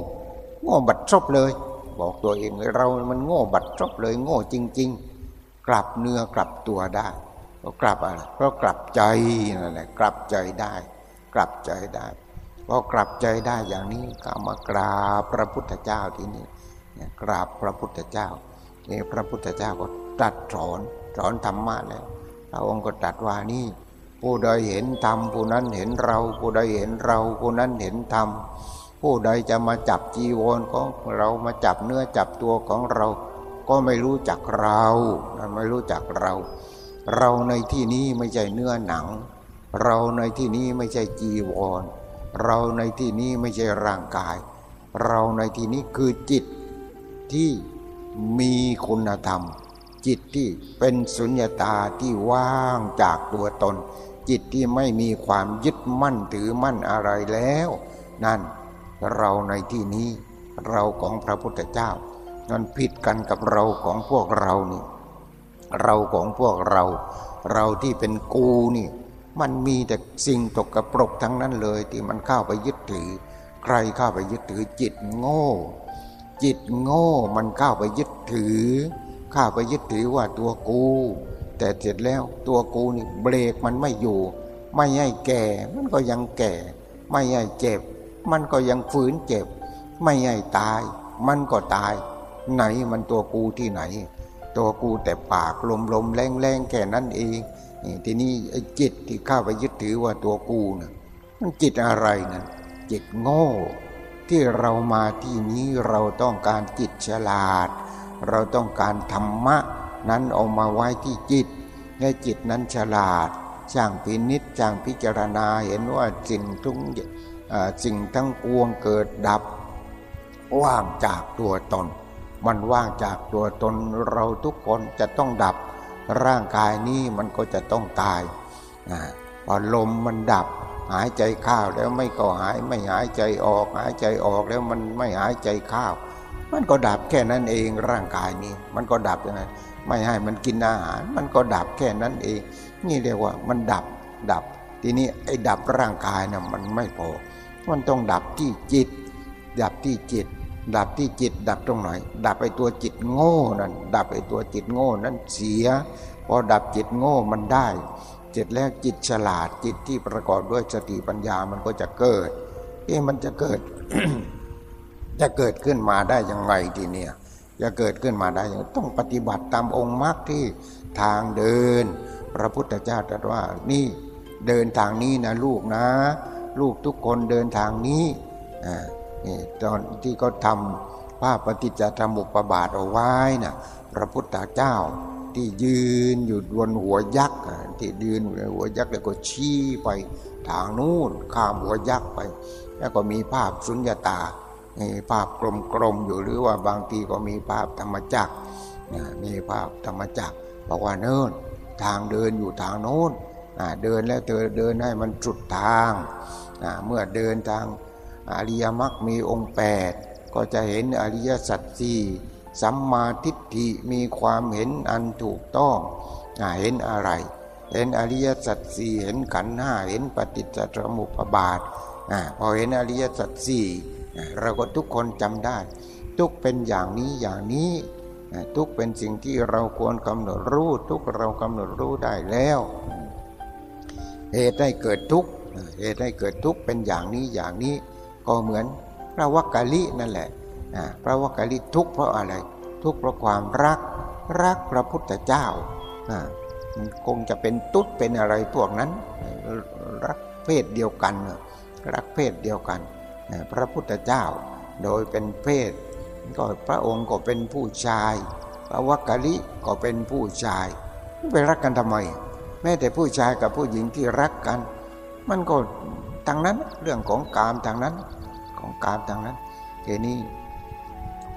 โง่บัดซบเลย บอกตัวเองเรา มันโง่บัดซบเลย โง่จริง ๆ กลับเนื้อกลับตัวได้ ก็กลับอะไรเพราะกลับใจนั่นแหละกลับใจได้ กลับใจได้พอกลับใจได้อย่างนี้ก็มากราบพระพุทธเจ้าที่นี่กราบพระพุทธเจ้านี่พระพุทธเจ้าก็ตรัสสอนสอนธรรมะแล้วพระองค์ก็ตรัสว่านี่ ผู้ใดเห็นธรรมผู้นั้นเห็นเรา ผู้ใดเห็นเราผู้นั้นเห็นธรรมผู้ใดจะมาจับจีวรของเรามาจับเนื้อจับตัวของเรา ก็ไม่รู้จักเราไม่รู้จักเรา เราในที่นี้ไม่ใช่เนื้อหนัง เราในที่นี้ไม่ใช่จีวร เราในที่นี้ไม่ใช่ร่างกาย เราในที่นี้คือจิตที่มีคุณธรรม จิตที่เป็นสุญญตาที่ว่างจากตัวตน จิตที่ไม่มีความยึดมั่นถือมั่นอะไรแล้ว นั่นเราในที่นี้เราของพระพุทธเจ้ามันผิดกันกับเราของพวกเรานี่ เราของพวกเรา เราที่เป็นกูนี่ มันมีแต่สิ่งตกกระปรกทั้งนั้นเลย ที่มันเข้าไปยึดถือ ใครเข้าไปยึดถือจิตโง่ จิตโง่มันเข้าไปยึดถือเข้าไปยึดถือว่าตัวกู แต่เสร็จแล้วตัวกูนี่เบรกมันไม่อยู่ ไม่ให้แก่ มันก็ยังแก่ ไม่ให้เจ็บ มันก็ยังฝืนเจ็บ ไม่ให้ตาย มันก็ตาย ไหนมันตัวกูที่ไหน ตัวกูแต่ปากลมลมแรงแรงแค่นั้นเองทีนี้จิตที่ข้าไปยึดถือว่าตัวกูนะ่ะมันจิตอะไรนะจิตโง่ ที่เรามาที่นี้เราต้องการจิตฉลาด เราต้องการธรรมะ นั้นเอามาไว้ที่จิตให้จิตนั้นฉลาดช่างพินิจช่างพิจารณาเห็นว่าสิ่งทุกสิ่งทั้งปวงเกิดดับ ว่างจากตัวตน มันว่างจากตัวตนเราทุกคนจะต้องดับ ร่างกายนี้มันก็จะต้องตายพอลมมันดับ หายใจเข้าแล้วไม่ก็หายไม่หายใจออก หายใจออกแล้วมันไม่หายใจเข้ามันก็ดับแค่นั้นเองร่างกายนี้ มันก็ดับยังไงไม่ให้มันกินอาหาร มันก็ดับแค่นั้นเอง นี่เรียกว่ามันดับดับ ทีนี้ไอ้ดับร่างกายนะ่ะมันไม่พอ มันต้องดับที่จิต ดับที่จิต ดับที่จิตดับตรงไหน ดับไอ้ตัวจิตโง่นั่นดับไอ้ตัวจิตโง่นั้นเสีย พอดับจิตโง่มันได้จิตแล้วจิตฉลาดจิตที่ประกอบด้วยสติปัญญามันก็จะเกิดเอ๊ะมันจะเกิด จะเกิดขึ้นมาได้ยังไงทีเนี่ยจะเกิดขึ้นมาได้ยังต้องปฏิบัติตามองค์มรรคที่ทางเดิน พระพุทธเจ้าตรัสว่านี่เดินทางนี้นะลูกนะ ลูกทุกคนเดินทางนี้อ่า นี่ตอนที่เขาทำภาพปฏิจจสมุปบาทเอาไว้นะพระพุทธเจ้าที่ยืนอยู่บนหัวยักษ์ที่ยืนหัวยักษ์แล้วก็ชี้ไปทางนู้นข้ามหัวยักษ์ไป แล้วก็มีภาพสุญญาตามีภาพกลมๆอยู่หรือว่าบางทีก็มีภาพธรรมจักรมีภาพธรรมจักรบอกว่าเนิ่นทางเดินอยู่ทางโน้นเดินแล้วเธอเดินให้มันจุดทาง เมื่อเดินทาง อริยมรรคมีองค์แปดก็จะเห็นอริยสัจสี่สัมมาทิฏฐิมีความเห็นอันถูกต้องเห็นอะไร เห็นอริยสัจสี่เห็นขันห้าเห็นปฏิจจสมุปบาทพอเห็นอริยสัจสี่เราก็ทุกคนจำได้ ทุกเป็นอย่างนี้อย่างนี้ทุกเป็นสิ่งที่เราควรกำหนดรู้ ทุกเรากำหนดรู้ได้แล้วเหตุให้เกิดทุกเหตุให้เกิดทุกเป็นอย่างนี้อย่างนี้ ก็เหมือนพระวักกะลินั่นแหละพระวักกะลิทุกเพราะอะไร ทุกเพราะความรักรักพระพุทธเจ้ามันคงจะเป็นตุ๊ดเป็นอะไรพวกนั้น รักเพศเดียวกัน รักเพศเดียวกัน พระพุทธเจ้าโดยเป็นเพศ ก็พระองค์ก็เป็นผู้ชาย พระวักกะลิก็เป็นผู้ชายไปรักกันทำไม แม้แต่ผู้ชายกับผู้หญิงที่รักกัน มันก็ ทางนั้น เรื่องของกามทางนั้นของกามทางนั้นทีนี้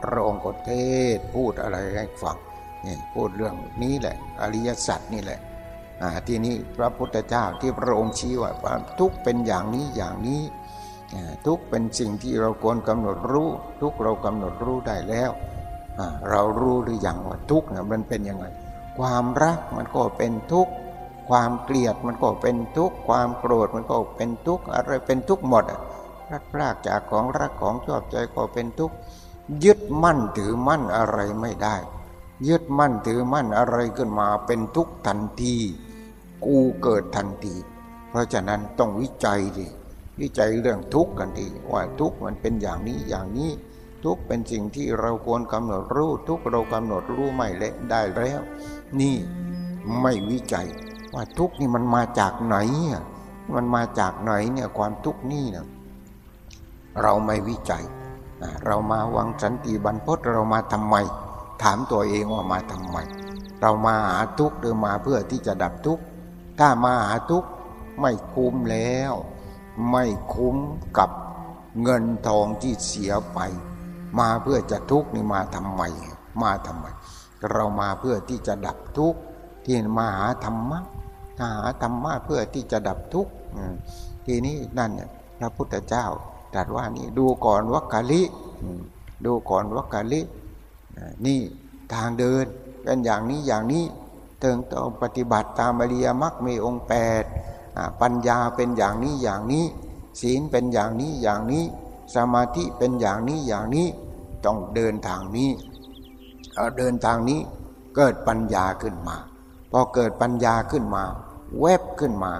พระองค์ก็เทศพูดอะไรให้ฟังนี่พูดเรื่องนี้แหละ อริยสัจนี่แหละทีนี้พระพุทธเจ้าที่พระองค์ชี้ว่าทุกเป็นอย่างนี้อย่างนี้ทุกเป็นสิ่งที่เราควรกำหนดรู้ ทุกเรากำหนดรู้ได้แล้วเรารู้หรือยังว่าทุกเนี่ยมันเป็นยังไง ความรักมันก็เป็นทุกข์ ความเกลียดมันก็เป็นทุกข์ความโกรธมันก็เป็นทุกข์อะไรเป็นทุกข์หมดรักรากจากของรักของชอบใจก็เป็นทุกข์ยึดมั่นถือมั่นอะไรไม่ได้ ยึดมั่นถือมั่นอะไรขึ้นมาเป็นทุกข์ทันที กูเกิดทันที เพราะฉะนั้นต้องวิจัยดิวิจัยเรื่องทุกข์กันดีว่าทุกข์มันเป็นอย่างนี้อย่างนี้ ทุกข์เป็นสิ่งที่เราควรกำหนดรู้ ทุกข์เรากำหนดรู้ไม่เละได้แล้ว นี่ไม่วิจัย ว่าทุกข์นี่มันมาจากไหน มันมาจากไหนเนี่ยความทุกข์นี่เนี่ยเราไม่วิจัย เรามาวังสันติบรรพตเรามาทำไม ถามตัวเองว่ามาทำไม เรามาหาทุกข์หรือมาเพื่อที่จะดับทุกข์ ถ้ามาหาทุกข์ไม่คุ้มแล้ว ไม่คุ้มกับเงินทองที่เสียไป มาเพื่อจะทุกข์นี่มาทำไม มาทำไม เรามาเพื่อที่จะดับทุกข์ที่มาหาธรรมะ หาธรรมะเพื่อที่จะดับทุกข์ทีนี้นั่นเนี่ยพระพุทธเจ้าตรัสว่านี่ดูก่อนวัคคลิดูก่อนวัคคลินี่ทางเดินเป็นอย่างนี้อย่างนี้เติงต้องปฏิบัติตามอริยมรรคมีองค์แปดปัญญาเป็นอย่างนี้อย่างนี้ ศีลเป็นอย่างนี้อย่างนี้ สมาธิเป็นอย่างนี้อย่างนี้ต้องเดินทางนี้เดินทางนี้เกิดปัญญาขึ้นมา พอเกิดปัญญาขึ้นมา เวบขึ้นมา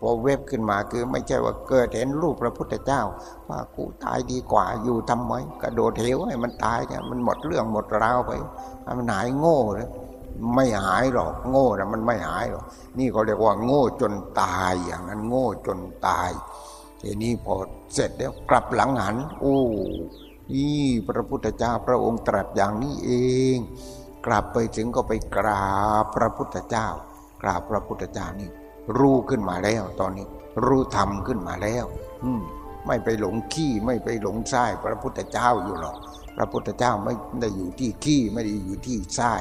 พอเวบขึ้นมาคือไม่ใช่ว่าเกิดเห็นรูปพระพุทธเจ้า ว่ากูตายดีกว่าอยู่ทำไมกระโดดเหวให้มันตายเนี่ยมันหมดเรื่องหมดราวไปมันหายโง่เลยไม่หายหรอกโง่นะมันไม่หายหรอกนี่เขาเรียกว่าโง่จนตายอย่างนั้นโง่จนตายทีนี้พอเสร็จแล้วกลับหลังหันโอ้นี่พระพุทธเจ้าพระองค์ตรัสอย่างนี้เอง กลับไปถึงก็ไปกราบพระพุทธเจ้า กราบพระพุทธเจ้านี่ รู้ขึ้นมาแล้ว ตอนนี้ รู้ธรรมขึ้นมาแล้ว อืมไม่ไปหลงขี้ไม่ไปหลงไส้พระพุทธเจ้าอยู่หรอก พระพุทธเจ้าไม่ได้อยู่ที่ขี้ไม่ได้อยู่ที่ไส้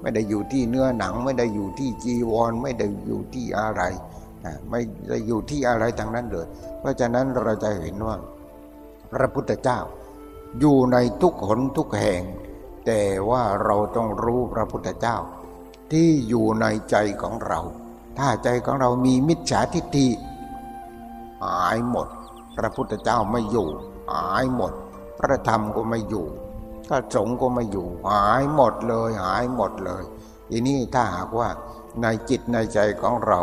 ไม่ได้อยู่ที่เนื้อหนัง ไม่ได้อยู่ที่จีวร ไม่ได้อยู่ที่อะไรไม่ได้อยู่ที่อะไรทางนั้นเลย เพราะฉะนั้นเราจะเห็นว่า พระพุทธเจ้า อยู่ในทุกหนทุกแห่ง แต่ว่าเราต้องรู้พระพุทธเจ้า ที่อยู่ในใจของเรา ถ้าใจของเรามีมิจฉาทิฏฐิหายหมด พระพุทธเจ้าไม่อยู่ หายหมด พระธรรมก็ไม่อยู่ถ้าสงก็ไม่อยู่ หายหมดเลย หายหมดเลยทีนี้ถ้าหากว่าในจิตในใจของเรา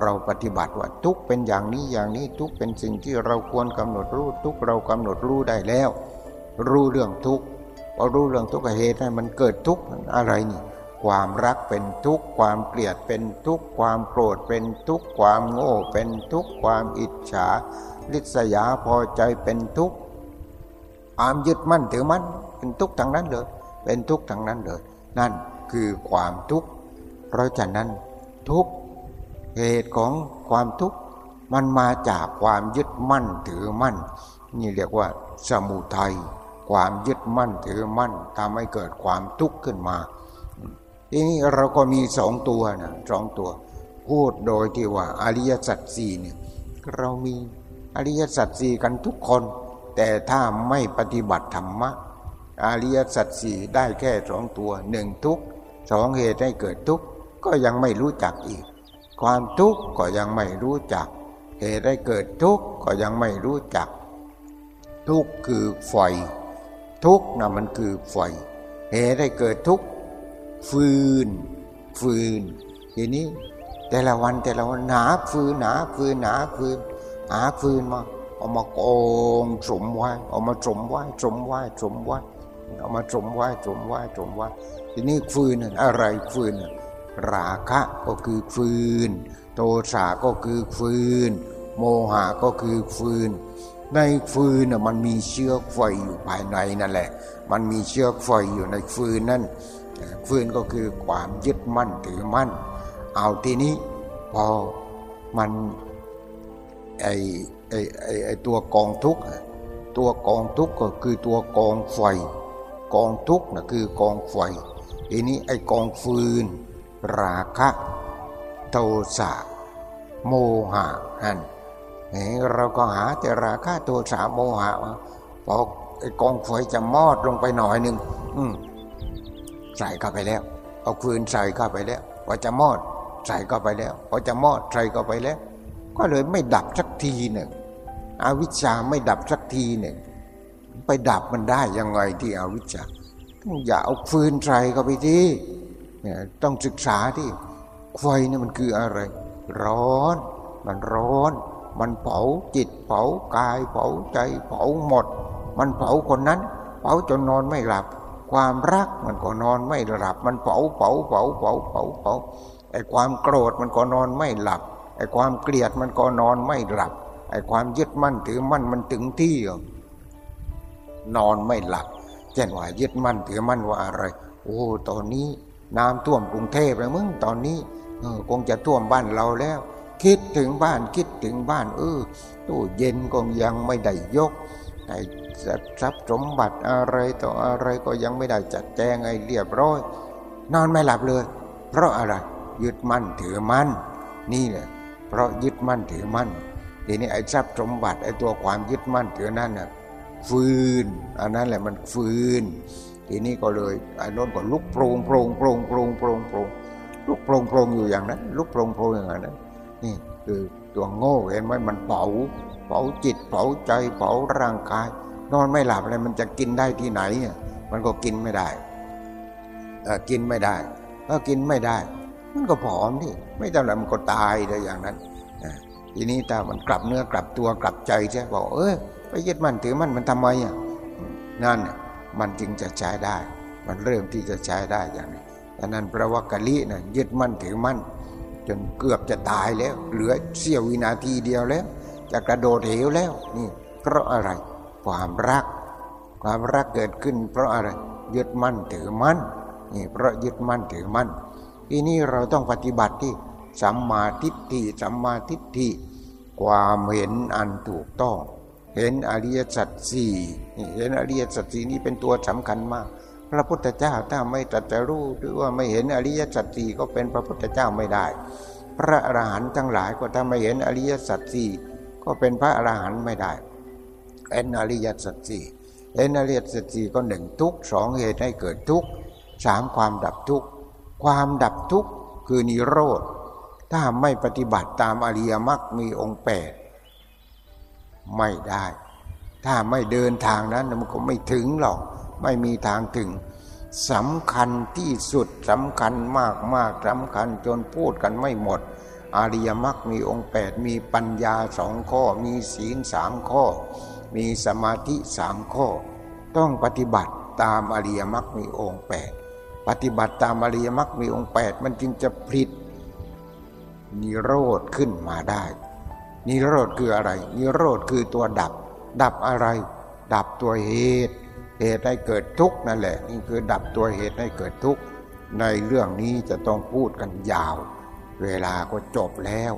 เราปฏิบัติว่าทุกเป็นอย่างนี้อย่างนี้ทุกเป็นสิ่งที่เราควรกำหนดรู้ทุกเรากำหนดรู้ได้แล้ว รู้เรื่องทุกพอรู้เรื่องทุกเหตุให้มันเกิดทุกอะไรนี่ ความรักเป็นทุกข์ความเกลียดเป็นทุกข์ความโกรธเป็นทุกข์ความโง่เป็นทุกข์ความอิจฉาลิษยาพอใจเป็นทุกข์ความยึดมั่นถือมั่นเป็นทุกข์ทางนั้นเลย เป็นทุกข์ทางนั้นเลย นั่นคือความทุกข์เพราะฉะนั้นทุกข์เหตุของความทุกข์มันมาจากความยึดมั่นถือมั่น นี่เรียกว่า สมุทัยความยึดมั่นถือมั่นทำให้เกิดความทุกข์ขึ้นมา ทีนี้เราก็มีสองตัวนะสองตัว พูดโดยที่ว่าอริยสัจสี่เนี่ยเรามีอริยสัจสี่กันทุกคน แต่ถ้าไม่ปฏิบัติธรรมะ อริยสัจสี่ได้แค่สองตัวหนึ่งทุกสองเหตุให้เกิดทุกก็ยังไม่รู้จักอีก ความทุกข์ก็ยังไม่รู้จัก เหตุให้เกิดทุกข์ก็ยังไม่รู้จัก ทุกข์คือไฟทุกข์นะมันคือไฟเหตุให้เกิดทุกข์ ฟืน ฟืนทีนี้แต่ละวันแต่ละวันหาฟืนหาฟืนหาฟืนหาฟืนมาเอามาโกงสมไว้เอามาสมไว้สมไว้สมไว้เอามาจมไว้จมไว้จมไว้ทีนี้ฟืนอะไรฟืนราคะก็คือฟืน โทสะก็คือฟืน โมหะก็คือฟืน ในฟืนน่ะมันมีเชื้อไฟอยู่ภายในนั่นแหละ มันมีเชื้อไฟอยู่ในฟืนนั่น ฟืนก็คือความยึดมั่นถือมั่น เอาทีนี้พอมันไอไอไอไอตัวกองทุกข์ตัวกองทุกข์ก็คือตัวกองไฟกองทุกข์นะคือกองไฟทีนี้ไอกองฟืน ราคะ โทสะโมหะนั่นเราก็หาแต่ราคะโทสะโมหะพอไอกองไฟจะมอดลงไปหน่อยหนึ่ง ใส่เข้าไปแล้ว เอาฟืนใส่เข้าไปแล้วพอจะมอดใส่เข้าไปแล้วพอจะมอดใส่เข้าไปแล้ว ก็เลยไม่ดับสักทีหนึ่งอวิชชาไม่ดับสักทีหนึ่งไปดับมันได้ยังไงที่อวิชชาอย่าเอาฟืนใส่เข้าไปที่ต้องศึกษาที่ไฟนี่มันคืออะไร ร้อน มันร้อน มันเผาจิตเผากายเผาใจเผาหมด มันเผาคนนั้น เผาจนนอนไม่หลับ ความรักมันก็นอนไม่หลับ มันเผาเผาเผาเผาเผาเผาไอ้ความโกรธมันก็นอนไม่หลับไอ้ความเกลียดมันก็นอนไม่หลับไอ้ความยึดมั่นถือมั่นมันถึงที่นอนไม่หลับเช่นว่ายึดมั่นถือมั่นว่าอะไร โอ้ตอนนี้น้ำท่วมกรุงเทพแล้วมึงตอนนี้เออคงจะท่วมบ้านเราแล้ว คิดถึงบ้านคิดถึงบ้าน เออตู้เย็นก็ยังไม่ได้ยกไอ้ ทรัพย์สมบัติอะไรต่ออะไรก็ยังไม่ได้จัดแจงไอ้เรียบร้อย นอนไม่หลับเลย เพราะอะไรยึดมั่นถือมั่น นี่แหละเพราะยึดมั่นถือมั่นทีนี้ไอ้ทรัพย์สมบัติไอ้ตัวความยึดมั่นถือนั่นน่ะฟืนอันนั้นแหละมันฟืนทีนี้ก็เลยไอ้นนก็ลุกโปรงโปรงโปรงโปรงโปรงโปรงลุกโปรงโปรงอยู่อย่างนั้นลุกโปรงโปรงอย่างนั้นนี่คือตัวโง่เห็นไหมมันเผาเผาจิตเผาใจเผาร่างกาย นอนไม่หลับอะไรมันจะกินได้ที่ไหน มันก็กินไม่ได้กินไม่ได้ก็กินไม่ได้ มันก็ผอมที่ไม่จำเป็นมันก็ตายเลยอย่างนั้นทีนี้ถ้ามันกลับเนื้อกลับตัวกลับใจใช่บอกเออไปยึดมันถือมันมันทำไมอะนั่นมันจึงจะใช้ได้ มันเริ่มที่จะใช้ได้อย่างนี้ดังนั้นพระวักกะลินะ่ะยึดมั่นถือมั่นจนเกือบจะตายแล้ว เหลือเสี้ยววินาทีเดียวแล้ว จะกระโดดเหวแล้วนี่เพราะอะไร ความรัก ความรักเกิดขึ้น เพราะอะไรยึดมั่นถือมั่นนี่เพราะยึดมั่นถือมั่นทีนี้เราต้องปฏิบัติที่สัมมาทิฏฐิสัมมาทิฏฐิความเห็นอันถูกต้อง เห็นอริยสัจสี่เห็นอริยสัจสี่นี้เป็นตัวสำคัญมาก พระพุทธเจ้าถ้าไม่ตรัสรู้หรือว่าไม่เห็นอริยสัจสี่ก็เป็นพระพุทธเจ้าไม่ได้ พระอรหันต์ทั้งหลายก็ถ้าไม่เห็นอริยสัจสี่ก็เป็นพระอรหันต์ไม่ได้ เห็นอริยสัจสี่เห็นอริยสัจสี่ก็หนึ่งทุกสองเหตุให้เกิดทุกสามความดับทุกความดับทุกคือนิโรธ ถ้าไม่ปฏิบัติตามอริยมรรคมีองค์แปดไม่ได้ ถ้าไม่เดินทางนั้นมันก็ไม่ถึงหรอก ไม่มีทางถึงสำคัญที่สุดสำคัญมากมากสำคัญจนพูดกันไม่หมด อริยมรรคมีองค์แปดมีปัญญาสองข้อ มีศีลสามข้อ มีสมาธิสามข้อ ต้องปฏิบัติตามอริยมรรคมีองค์แปดปฏิบัติตามอริยมรรคมีองค์แปดมันจึงจะผลิตนิโรธขึ้นมาได้ นิโรธคืออะไร นิโรธคือตัวดับ ดับอะไร ดับตัวเหตุ เหตุให้เกิดทุกข์นั่นแหละ นี่คือดับตัวเหตุให้เกิดทุกข์ ในเรื่องนี้จะต้องพูดกันยาว เวลาก็จบแล้ว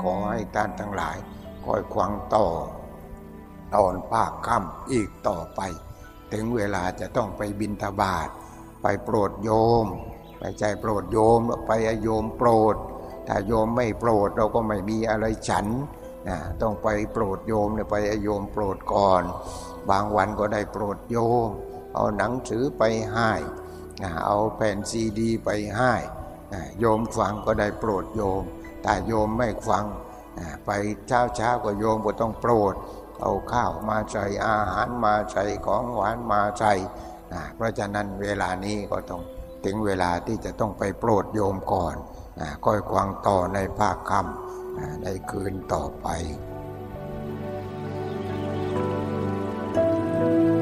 ขอให้ท่านทั้งหลายคอยควังต่อ ตอนภาคค่ำอีกต่อไป ถึงเวลาจะต้องไปบินทบาทไปโปรดโยม ไปใจโปรดโยมไปโยมโปรด ถ้าโยมไม่โปรดเราก็ไม่มีอะไรฉันนะต้องไปโปรดโยมเนี่ยไปโยมโปรดก่อน บางวันก็ได้โปรดโยม เอาหนังสือไปให้เอาแผ่นซีดี ไปให้โยมฟังก็ได้โปรดโยม แต่โยมไม่ฟังไปเช้าเช้าก็โยมก็ต้องโปรด เอาข้าวมาใส่อาหารมาใส่ของหวานมาใส่นะเพราะฉะนั้นเวลานี้ก็ต้องถึงเวลาที่จะต้องไปโปรดโยมก่อนนะก้อยควางต่อในภาคค่ำนะในคืนต่อไป thank you